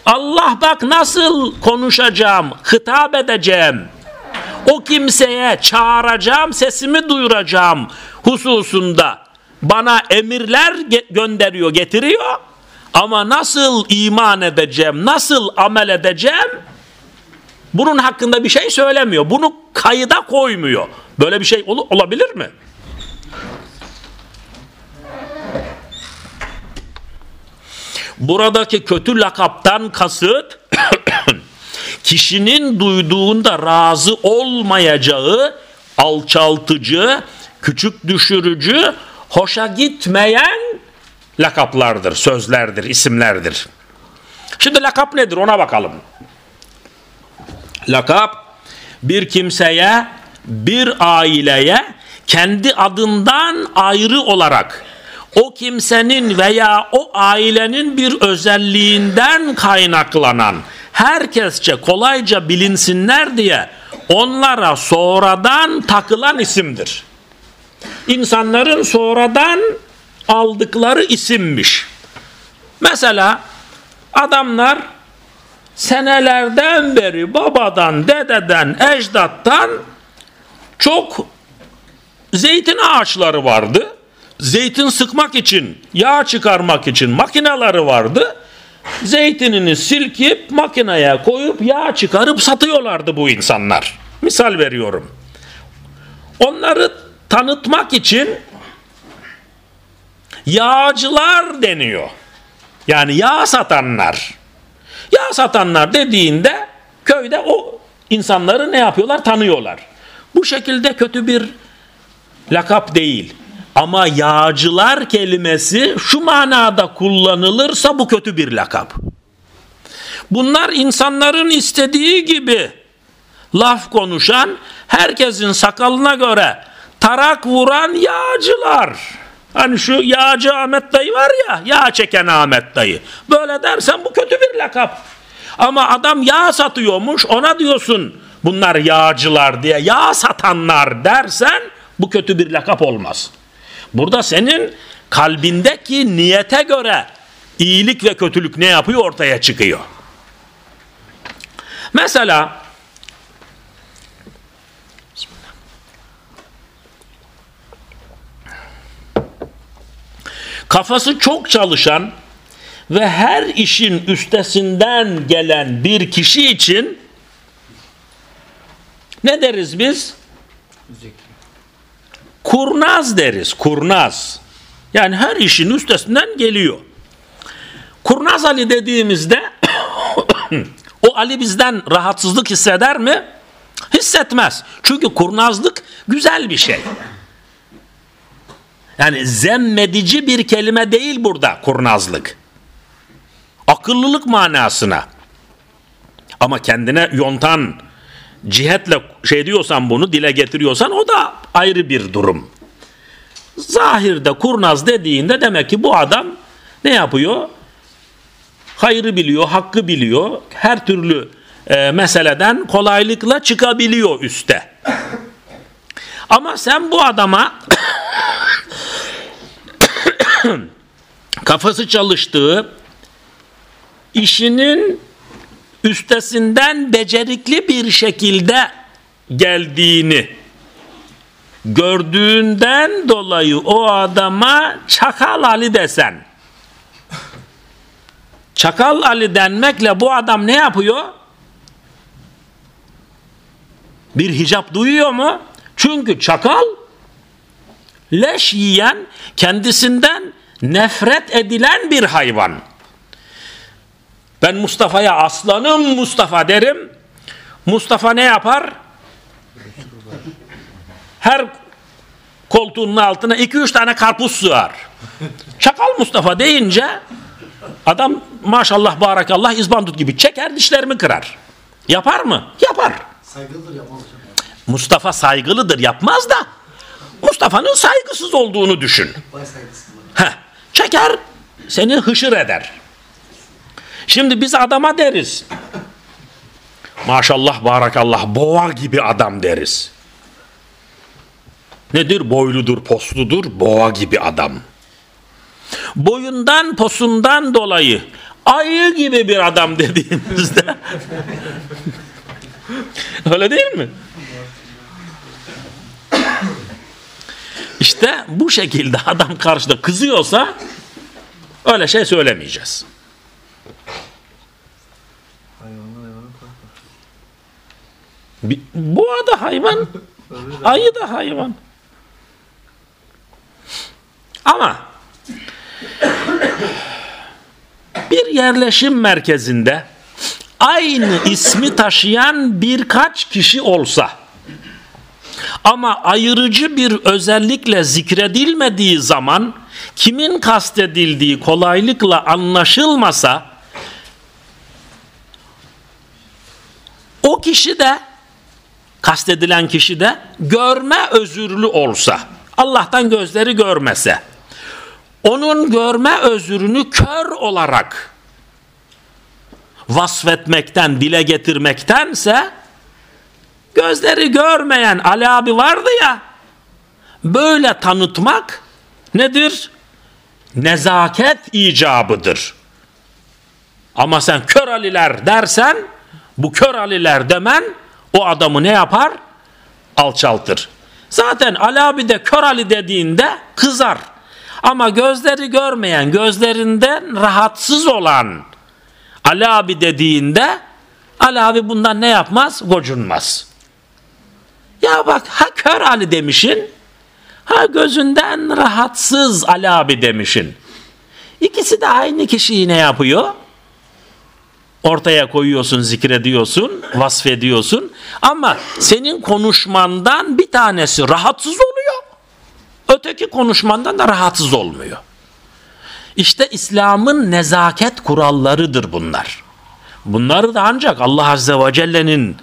Allah bak nasıl konuşacağım, hitap edeceğim. O kimseye çağıracağım, sesimi duyuracağım hususunda bana emirler gönderiyor, getiriyor. Ama nasıl iman edeceğim, nasıl amel edeceğim? Bunun hakkında bir şey söylemiyor. Bunu kayıda koymuyor. Böyle bir şey ol olabilir mi? Buradaki kötü lakaptan kasıt kişinin duyduğunda razı olmayacağı alçaltıcı, küçük düşürücü, hoşa gitmeyen lakaplardır, sözlerdir, isimlerdir. Şimdi lakap nedir ona bakalım. Lakap bir kimseye, bir aileye kendi adından ayrı olarak o kimsenin veya o ailenin bir özelliğinden kaynaklanan herkesçe kolayca bilinsinler diye onlara sonradan takılan isimdir. İnsanların sonradan aldıkları isimmiş. Mesela adamlar senelerden beri babadan, dededen, ecdattan çok zeytin ağaçları vardı. Zeytin sıkmak için, yağ çıkarmak için makineleri vardı. Zeytinini silkip makineye koyup yağ çıkarıp satıyorlardı bu insanlar. Misal veriyorum. Onları tanıtmak için yağcılar deniyor. Yani yağ satanlar. Yağ satanlar dediğinde köyde o insanları ne yapıyorlar? Tanıyorlar. Bu şekilde kötü bir lakap değil. Ama yağcılar kelimesi şu manada kullanılırsa bu kötü bir lakap. Bunlar insanların istediği gibi laf konuşan, herkesin sakalına göre tarak vuran yağcılar. Hani şu yağcı Ahmet dayı var ya, yağ çeken Ahmet dayı. Böyle dersen bu kötü bir lakap. Ama adam yağ satıyormuş, ona diyorsun bunlar yağcılar diye. Yağ satanlar dersen bu kötü bir lakap olmaz. Burada senin kalbindeki niyete göre iyilik ve kötülük ne yapıyor ortaya çıkıyor. Mesela kafası çok çalışan ve her işin üstesinden gelen bir kişi için ne deriz biz? Kurnaz deriz, kurnaz. Yani her işin üstesinden geliyor. Kurnaz Ali dediğimizde o Ali bizden rahatsızlık hisseder mi? Hissetmez. Çünkü kurnazlık güzel bir şey. Yani zemmedici bir kelime değil burada kurnazlık. Akıllılık manasına. Ama kendine yontan, cihetle şey diyorsan bunu dile getiriyorsan o da ayrı bir durum. Zahirde kurnaz dediğinde demek ki bu adam ne yapıyor? Hayrı biliyor, hakkı biliyor. Her türlü e, meseleden kolaylıkla çıkabiliyor üste. Ama sen bu adama kafası çalıştığı işinin üstesinden becerikli bir şekilde geldiğini gördüğünden dolayı o adama Çakal Ali desen Çakal Ali denmekle bu adam ne yapıyor? Bir hicap duyuyor mu? Çünkü çakal leş yiyen kendisinden nefret edilen bir hayvan. Ben Mustafa'ya aslanım Mustafa derim. Mustafa ne yapar? Her koltuğunun altına iki üç tane karpuz sığar. Çakal Mustafa deyince adam maşallah barakallah izbandut gibi çeker dişlerimi kırar. Yapar mı? Yapar. Saygılıdır yapmaz. Mustafa saygılıdır yapmaz da Mustafa'nın saygısız olduğunu düşün. Heh, çeker seni hışır eder. Şimdi biz adama deriz. Maşallah barakallah boğa gibi adam deriz. Nedir? Boyludur, posludur, boğa gibi adam. Boyundan, posundan dolayı ayı gibi bir adam dediğimizde öyle değil mi? İşte bu şekilde adam karşıda kızıyorsa öyle şey söylemeyeceğiz. Boğa da hayvan, ayı da hayvan. Ama bir yerleşim merkezinde aynı ismi taşıyan birkaç kişi olsa ama ayırıcı bir özellikle zikredilmediği zaman kimin kastedildiği kolaylıkla anlaşılmasa o kişi de kastedilen kişi de görme özürlü olsa Allah'tan gözleri görmese onun görme özürünü kör olarak vasfetmekten, dile getirmektense gözleri görmeyen Ali abi vardı ya böyle tanıtmak nedir? Nezaket icabıdır. Ama sen kör Aliler dersen bu kör Aliler demen o adamı ne yapar? Alçaltır. Zaten Ali abi de kör Ali dediğinde kızar. Ama gözleri görmeyen, gözlerinden rahatsız olan Ali abi dediğinde Ali abi bundan ne yapmaz? Gocunmaz. Ya bak ha kör Ali demişin, ha gözünden rahatsız Ali abi demişin. İkisi de aynı kişiyi ne yapıyor? Ortaya koyuyorsun, zikrediyorsun, vasfediyorsun. Ama senin konuşmandan bir tanesi rahatsız oluyor. Öteki konuşmandan da rahatsız olmuyor. İşte İslam'ın nezaket kurallarıdır bunlar. Bunları da ancak Allah Azze ve Celle'nin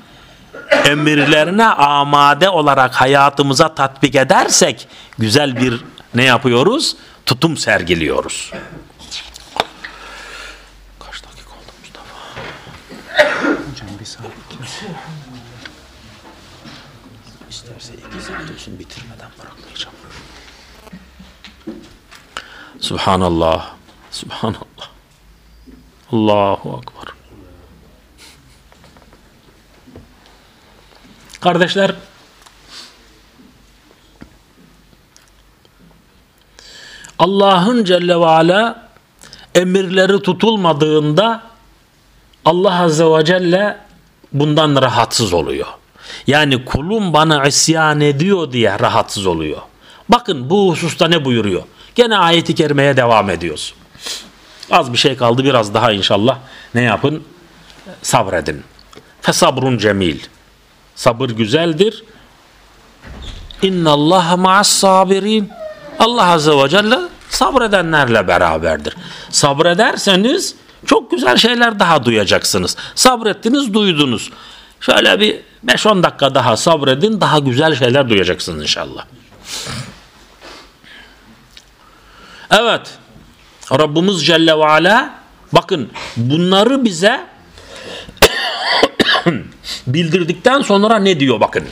emirlerine amade olarak hayatımıza tatbik edersek güzel bir ne yapıyoruz? Tutum sergiliyoruz. Kaç dakika oldu Mustafa? Hocam bir saat. İsterse iki saat olsun bitirmeden bırakmayacağım. Subhanallah. Subhanallah. Allahu Akbar. Kardeşler Allah'ın Celle ve Ala emirleri tutulmadığında Allah Azze ve Celle bundan rahatsız oluyor. Yani kulum bana isyan ediyor diye rahatsız oluyor. Bakın bu hususta ne buyuruyor? Gene ayeti kerimeye devam ediyoruz. Az bir şey kaldı biraz daha inşallah ne yapın? Sabredin. Fesabrun cemil. Sabır güzeldir. İnna Allah ma'as sabirin. Allah Azze ve Celle sabredenlerle beraberdir. Sabrederseniz çok güzel şeyler daha duyacaksınız. Sabrettiniz, duydunuz. Şöyle bir 5-10 dakika daha sabredin, daha güzel şeyler duyacaksınız inşallah. Evet. Rabbimiz Celle ve Ala bakın bunları bize bildirdikten sonra ne diyor bakın.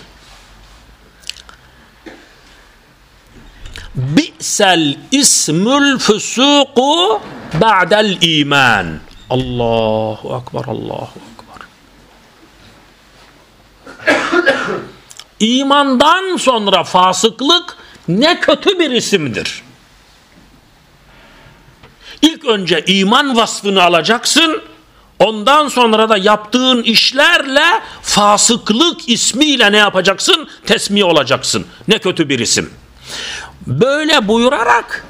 Bi'sel ismül füsuku ba'del iman. Allahu Ekber, Allahu Ekber. İmandan sonra fasıklık ne kötü bir isimdir. İlk önce iman vasfını alacaksın. Ondan sonra da yaptığın işlerle fasıklık ismiyle ne yapacaksın? Tesmiye olacaksın. Ne kötü bir isim. Böyle buyurarak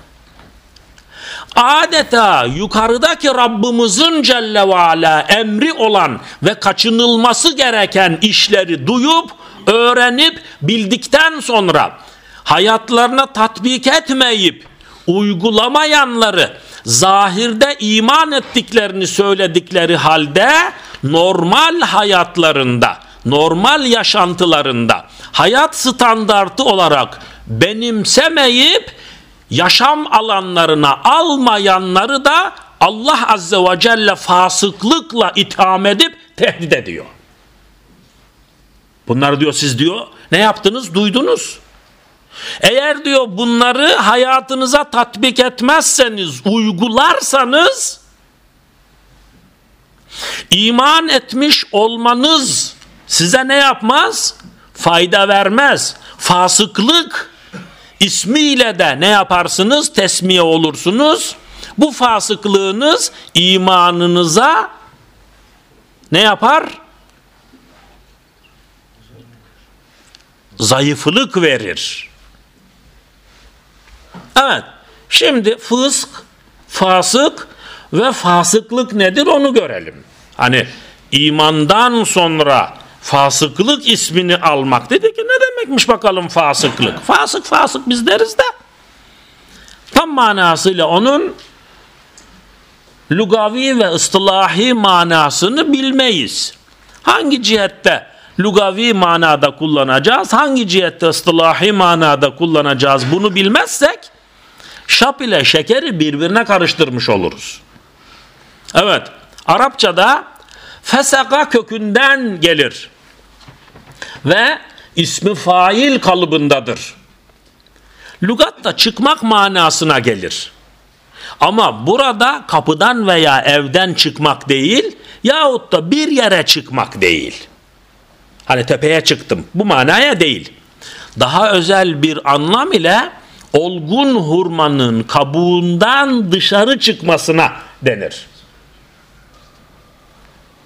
adeta yukarıdaki Rabbimizin Celle ve Ala emri olan ve kaçınılması gereken işleri duyup, öğrenip, bildikten sonra hayatlarına tatbik etmeyip, uygulamayanları zahirde iman ettiklerini söyledikleri halde normal hayatlarında, normal yaşantılarında hayat standartı olarak benimsemeyip yaşam alanlarına almayanları da Allah Azze ve Celle fasıklıkla itham edip tehdit ediyor. Bunlar diyor siz diyor ne yaptınız duydunuz. Eğer diyor bunları hayatınıza tatbik etmezseniz uygularsanız iman etmiş olmanız size ne yapmaz? Fayda vermez. Fasıklık ismiyle de ne yaparsınız? Tesmiye olursunuz. Bu fasıklığınız imanınıza ne yapar? Zayıflık verir. Evet. Şimdi fısk, fasık ve fasıklık nedir onu görelim. Hani imandan sonra fasıklık ismini almak dedi ki ne demekmiş bakalım fasıklık. Fasık fasık biz deriz de tam manasıyla onun lugavi ve ıstılahi manasını bilmeyiz. Hangi cihette lugavi manada kullanacağız, hangi cihette ıstılahi manada kullanacağız bunu bilmezsek şap ile şekeri birbirine karıştırmış oluruz. Evet, Arapçada fesaka kökünden gelir ve ismi fail kalıbındadır. Lugatta çıkmak manasına gelir. Ama burada kapıdan veya evden çıkmak değil yahut da bir yere çıkmak değil. Hani tepeye çıktım bu manaya değil. Daha özel bir anlam ile olgun hurmanın kabuğundan dışarı çıkmasına denir.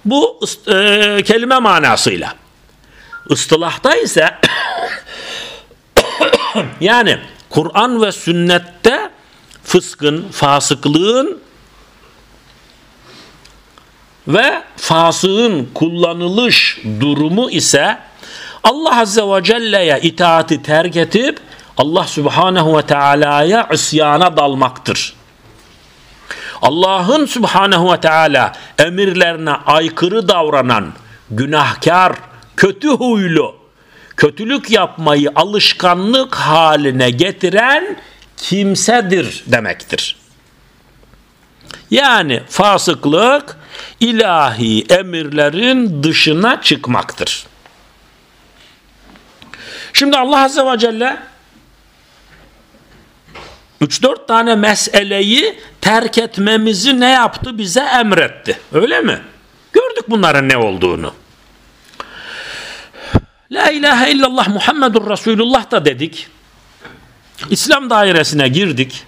Bu e, kelime manasıyla. Istılahta ise yani Kur'an ve sünnette fıskın, fasıklığın ve fasığın kullanılış durumu ise Allah Azze ve Celle'ye itaati terk edip Allah Subhanahu ve Teala'ya isyana dalmaktır. Allah'ın Subhanahu ve Teala emirlerine aykırı davranan günahkar, kötü huylu, kötülük yapmayı alışkanlık haline getiren kimsedir demektir. Yani fasıklık ilahi emirlerin dışına çıkmaktır. Şimdi Allah Azze ve Celle 3-4 tane meseleyi terk etmemizi ne yaptı? Bize emretti. Öyle mi? Gördük bunların ne olduğunu. La ilahe illallah Muhammedur Resulullah da dedik. İslam dairesine girdik.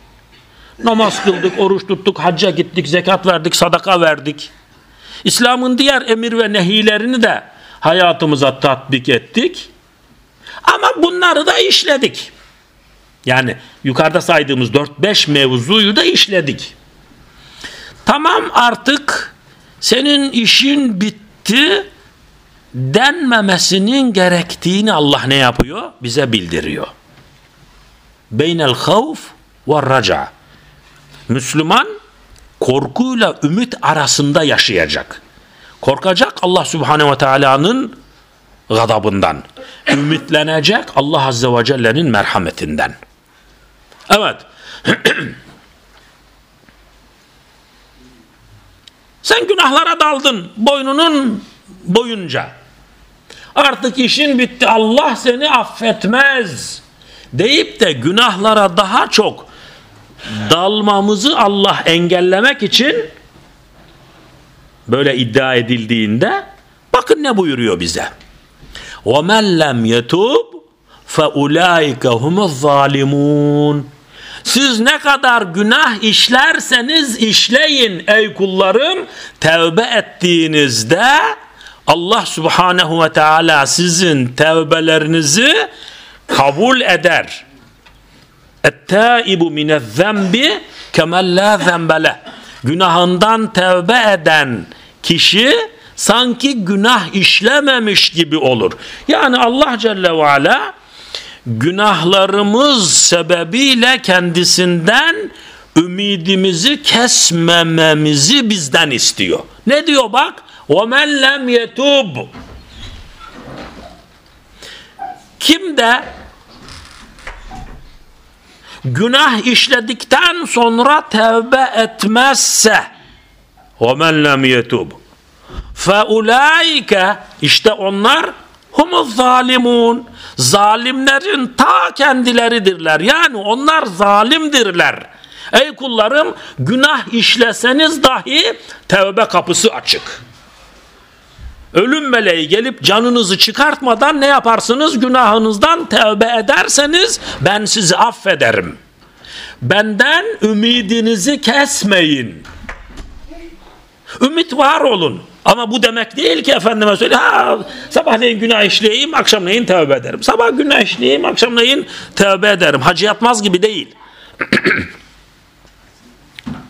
Namaz kıldık, oruç tuttuk, hacca gittik, zekat verdik, sadaka verdik. İslam'ın diğer emir ve nehilerini de hayatımıza tatbik ettik. Ama bunları da işledik. Yani yukarıda saydığımız 4-5 mevzuyu da işledik. Tamam artık senin işin bitti denmemesinin gerektiğini Allah ne yapıyor? Bize bildiriyor. Beynel havf ve raca. Müslüman korkuyla ümit arasında yaşayacak. Korkacak Allah Subhanahu ve Taala'nın gadabından. Ümitlenecek Allah Azze ve Celle'nin merhametinden. Evet. Sen günahlara daldın boynunun boyunca. Artık işin bitti Allah seni affetmez deyip de günahlara daha çok dalmamızı Allah engellemek için böyle iddia edildiğinde bakın ne buyuruyor bize. وَمَنْ لَمْ يَتُوبْ فَاُولَٰئِكَ هُمُ الظَّالِمُونَ siz ne kadar günah işlerseniz işleyin ey kullarım tevbe ettiğinizde Allah subhanehu ve teala sizin tevbelerinizi kabul eder. Ettaibu minezzembi kemel la zembele. Günahından tevbe eden kişi sanki günah işlememiş gibi olur. Yani Allah Celle ve Ala günahlarımız sebebiyle kendisinden ümidimizi kesmememizi bizden istiyor. Ne diyor bak? وَمَنْ لَمْ يَتُوبُ Kim de günah işledikten sonra tevbe etmezse وَمَنْ لَمْ يَتُوبُ فَاُولَٰئِكَ işte onlar humuz zalimun. Zalimlerin ta kendileridirler. Yani onlar zalimdirler. Ey kullarım günah işleseniz dahi tevbe kapısı açık. Ölüm meleği gelip canınızı çıkartmadan ne yaparsınız? Günahınızdan tevbe ederseniz ben sizi affederim. Benden ümidinizi kesmeyin ümit var olun ama bu demek değil ki efendime söyle ha, sabahleyin günah işleyeyim akşamleyin tövbe ederim. Sabah günah işleyeyim akşamleyin tövbe ederim. Hacı yatmaz gibi değil.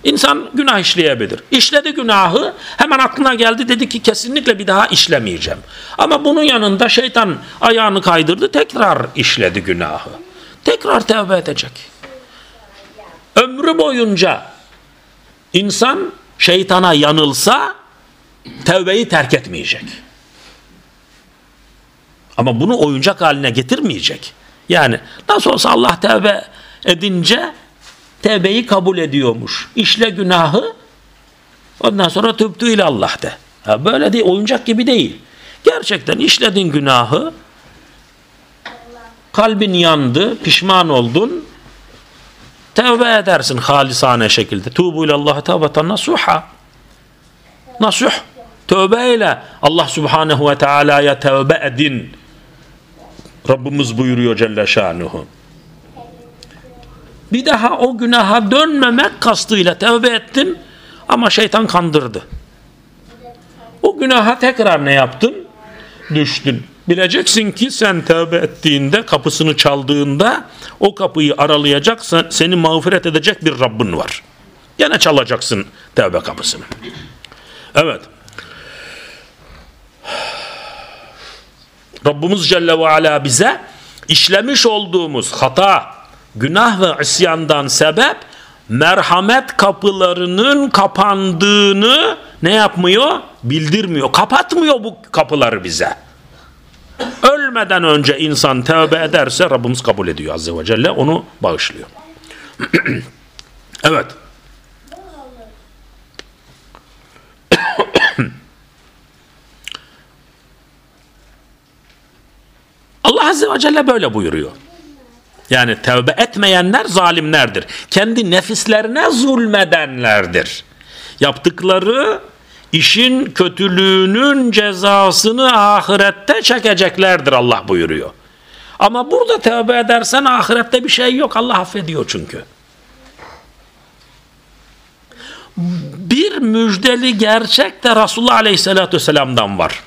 İnsan günah işleyebilir. İşledi günahı hemen aklına geldi dedi ki kesinlikle bir daha işlemeyeceğim. Ama bunun yanında şeytan ayağını kaydırdı tekrar işledi günahı. Tekrar tövbe edecek. Ömrü boyunca insan şeytana yanılsa tevbeyi terk etmeyecek. Ama bunu oyuncak haline getirmeyecek. Yani nasıl olsa Allah tevbe edince tevbeyi kabul ediyormuş. İşle günahı ondan sonra tüptü ile Allah de. Ha böyle değil oyuncak gibi değil. Gerçekten işledin günahı kalbin yandı, pişman oldun. Tevbe edersin halisane şekilde. Tuğbu ile Allah'a tevbeten nasuha. Nasuh. Tövbe ile Allah Subhanahu ve Teala'ya tövbe edin. Rabbimiz buyuruyor Celle Şanuhu. Bir daha o günaha dönmemek kastıyla tövbe ettin ama şeytan kandırdı. O günaha tekrar ne yaptın? Düştün. Bileceksin ki sen tövbe ettiğinde kapısını çaldığında o kapıyı aralayacak seni mağfiret edecek bir Rabbin var. Gene çalacaksın tövbe kapısını. Evet. Rabbimiz Celle ve Ala bize işlemiş olduğumuz hata, günah ve isyandan sebep merhamet kapılarının kapandığını ne yapmıyor? Bildirmiyor. Kapatmıyor bu kapıları bize. Ölmeden önce insan tövbe ederse Rabbimiz kabul ediyor Azze ve Celle. Onu bağışlıyor. evet. Allah Azze ve Celle böyle buyuruyor. Yani tevbe etmeyenler zalimlerdir. Kendi nefislerine zulmedenlerdir. Yaptıkları işin kötülüğünün cezasını ahirette çekeceklerdir Allah buyuruyor. Ama burada tevbe edersen ahirette bir şey yok. Allah affediyor çünkü. Bir müjdeli gerçek de Resulullah Aleyhisselatü Vesselam'dan var.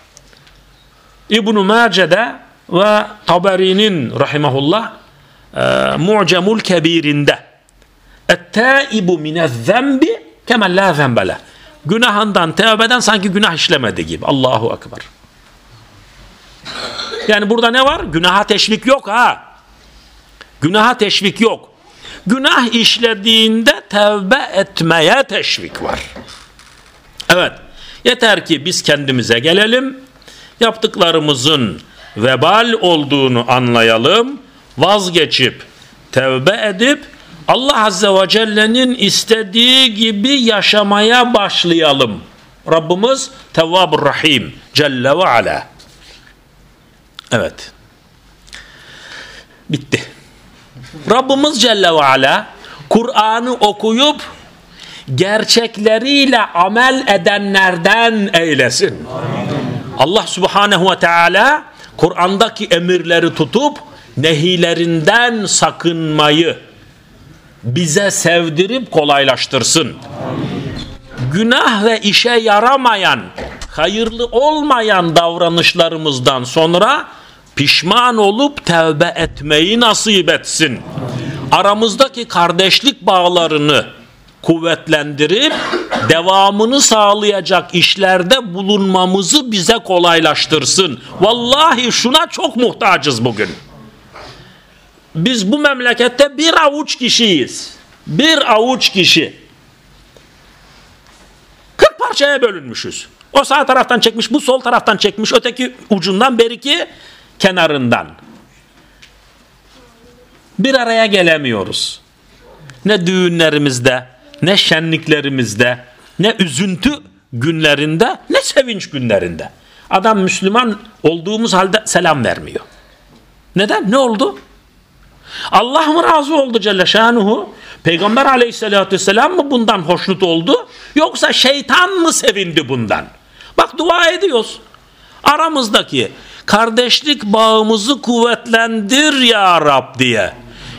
İbn-i Mace'de ve Taberi'nin rahimahullah e, Mu'cemul Kebir'inde Et-taibu minez-zembi kemen la zembele Günahından tevbeden sanki günah işlemedi gibi. Allahu Ekber. Yani burada ne var? Günaha teşvik yok ha. Günaha teşvik yok. Günah işlediğinde tevbe etmeye teşvik var. Evet. Yeter ki biz kendimize gelelim. Yaptıklarımızın vebal olduğunu anlayalım, vazgeçip tevbe edip Allah Azze ve Celle'nin istediği gibi yaşamaya başlayalım. Rabbimiz Tevvabur Rahim Celle ve Ala. Evet. Bitti. Rabbimiz Celle ve Ala Kur'an'ı okuyup gerçekleriyle amel edenlerden eylesin. Amin. Allah Subhanahu ve Teala Kur'an'daki emirleri tutup nehilerinden sakınmayı bize sevdirip kolaylaştırsın. Günah ve işe yaramayan, hayırlı olmayan davranışlarımızdan sonra pişman olup tevbe etmeyi nasip etsin. Aramızdaki kardeşlik bağlarını kuvvetlendirip devamını sağlayacak işlerde bulunmamızı bize kolaylaştırsın. Vallahi şuna çok muhtacız bugün. Biz bu memlekette bir avuç kişiyiz. Bir avuç kişi. 40 parçaya bölünmüşüz. O sağ taraftan çekmiş, bu sol taraftan çekmiş, öteki ucundan beriki kenarından. Bir araya gelemiyoruz. ne düğünlerimizde, ne şenliklerimizde, ne üzüntü günlerinde, ne sevinç günlerinde. Adam Müslüman olduğumuz halde selam vermiyor. Neden? Ne oldu? Allah mı razı oldu Celle Şanuhu? Peygamber aleyhissalatü vesselam mı bundan hoşnut oldu? Yoksa şeytan mı sevindi bundan? Bak dua ediyoruz. Aramızdaki kardeşlik bağımızı kuvvetlendir ya Rab diye.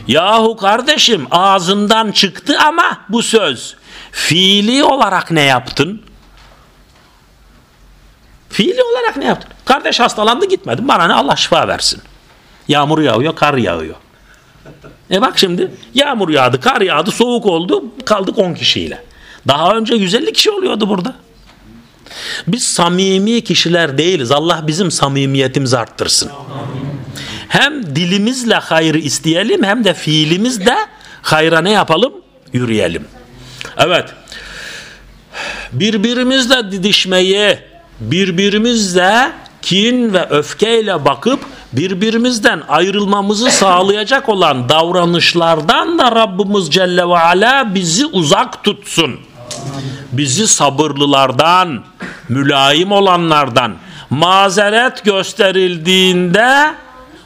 Yahu kardeşim ağzından çıktı ama bu söz fiili olarak ne yaptın? Fiili olarak ne yaptın? Kardeş hastalandı gitmedin. Bana ne Allah şifa versin. Yağmur yağıyor, kar yağıyor. E bak şimdi yağmur yağdı, kar yağdı, soğuk oldu. Kaldık 10 kişiyle. Daha önce 150 kişi oluyordu burada. Biz samimi kişiler değiliz. Allah bizim samimiyetimizi arttırsın. Hem dilimizle hayrı isteyelim hem de fiilimizle hayra ne yapalım? Yürüyelim. Evet. Birbirimizle didişmeyi, birbirimizle kin ve öfkeyle bakıp birbirimizden ayrılmamızı sağlayacak olan davranışlardan da Rabbimiz Celle ve Ala bizi uzak tutsun. Bizi sabırlılardan, mülayim olanlardan, mazeret gösterildiğinde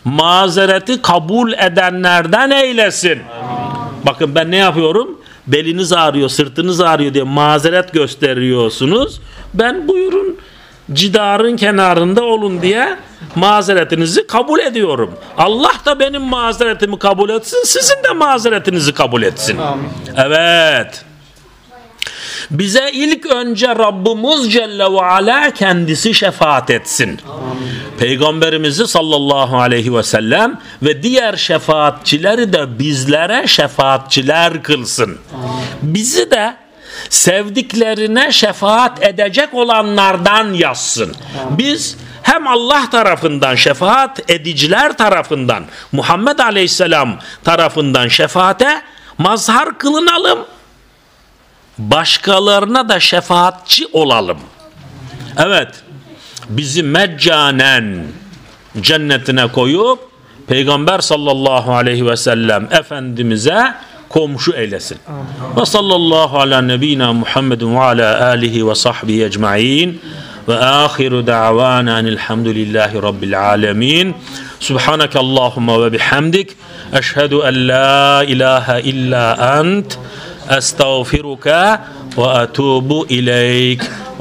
mazereti kabul edenlerden eylesin. Bakın ben ne yapıyorum? Beliniz ağrıyor, sırtınız ağrıyor diye mazeret gösteriyorsunuz. Ben buyurun cidarın kenarında olun diye mazeretinizi kabul ediyorum. Allah da benim mazeretimi kabul etsin, sizin de mazeretinizi kabul etsin. Evet. Bize ilk önce Rabbimiz Celle ve Ala kendisi şefaat etsin. Peygamberimizi sallallahu aleyhi ve sellem ve diğer şefaatçileri de bizlere şefaatçiler kılsın. Bizi de sevdiklerine şefaat edecek olanlardan yazsın. Biz hem Allah tarafından şefaat ediciler tarafından Muhammed Aleyhisselam tarafından şefaate mazhar kılınalım başkalarına da şefaatçi olalım. Evet bizi meccanen cennetine koyup Peygamber sallallahu aleyhi ve sellem Efendimiz'e komşu eylesin. Ve sallallahu ala nebina Muhammedin ve ala alihi ve sahbihi ecma'in ve ahiru da'vana elhamdülillahi rabbil alemin. Subhaneke Allahumma ve bihamdik. Eşhedü en la ilahe illa ent. Estağfiruka ve etubu ileyk.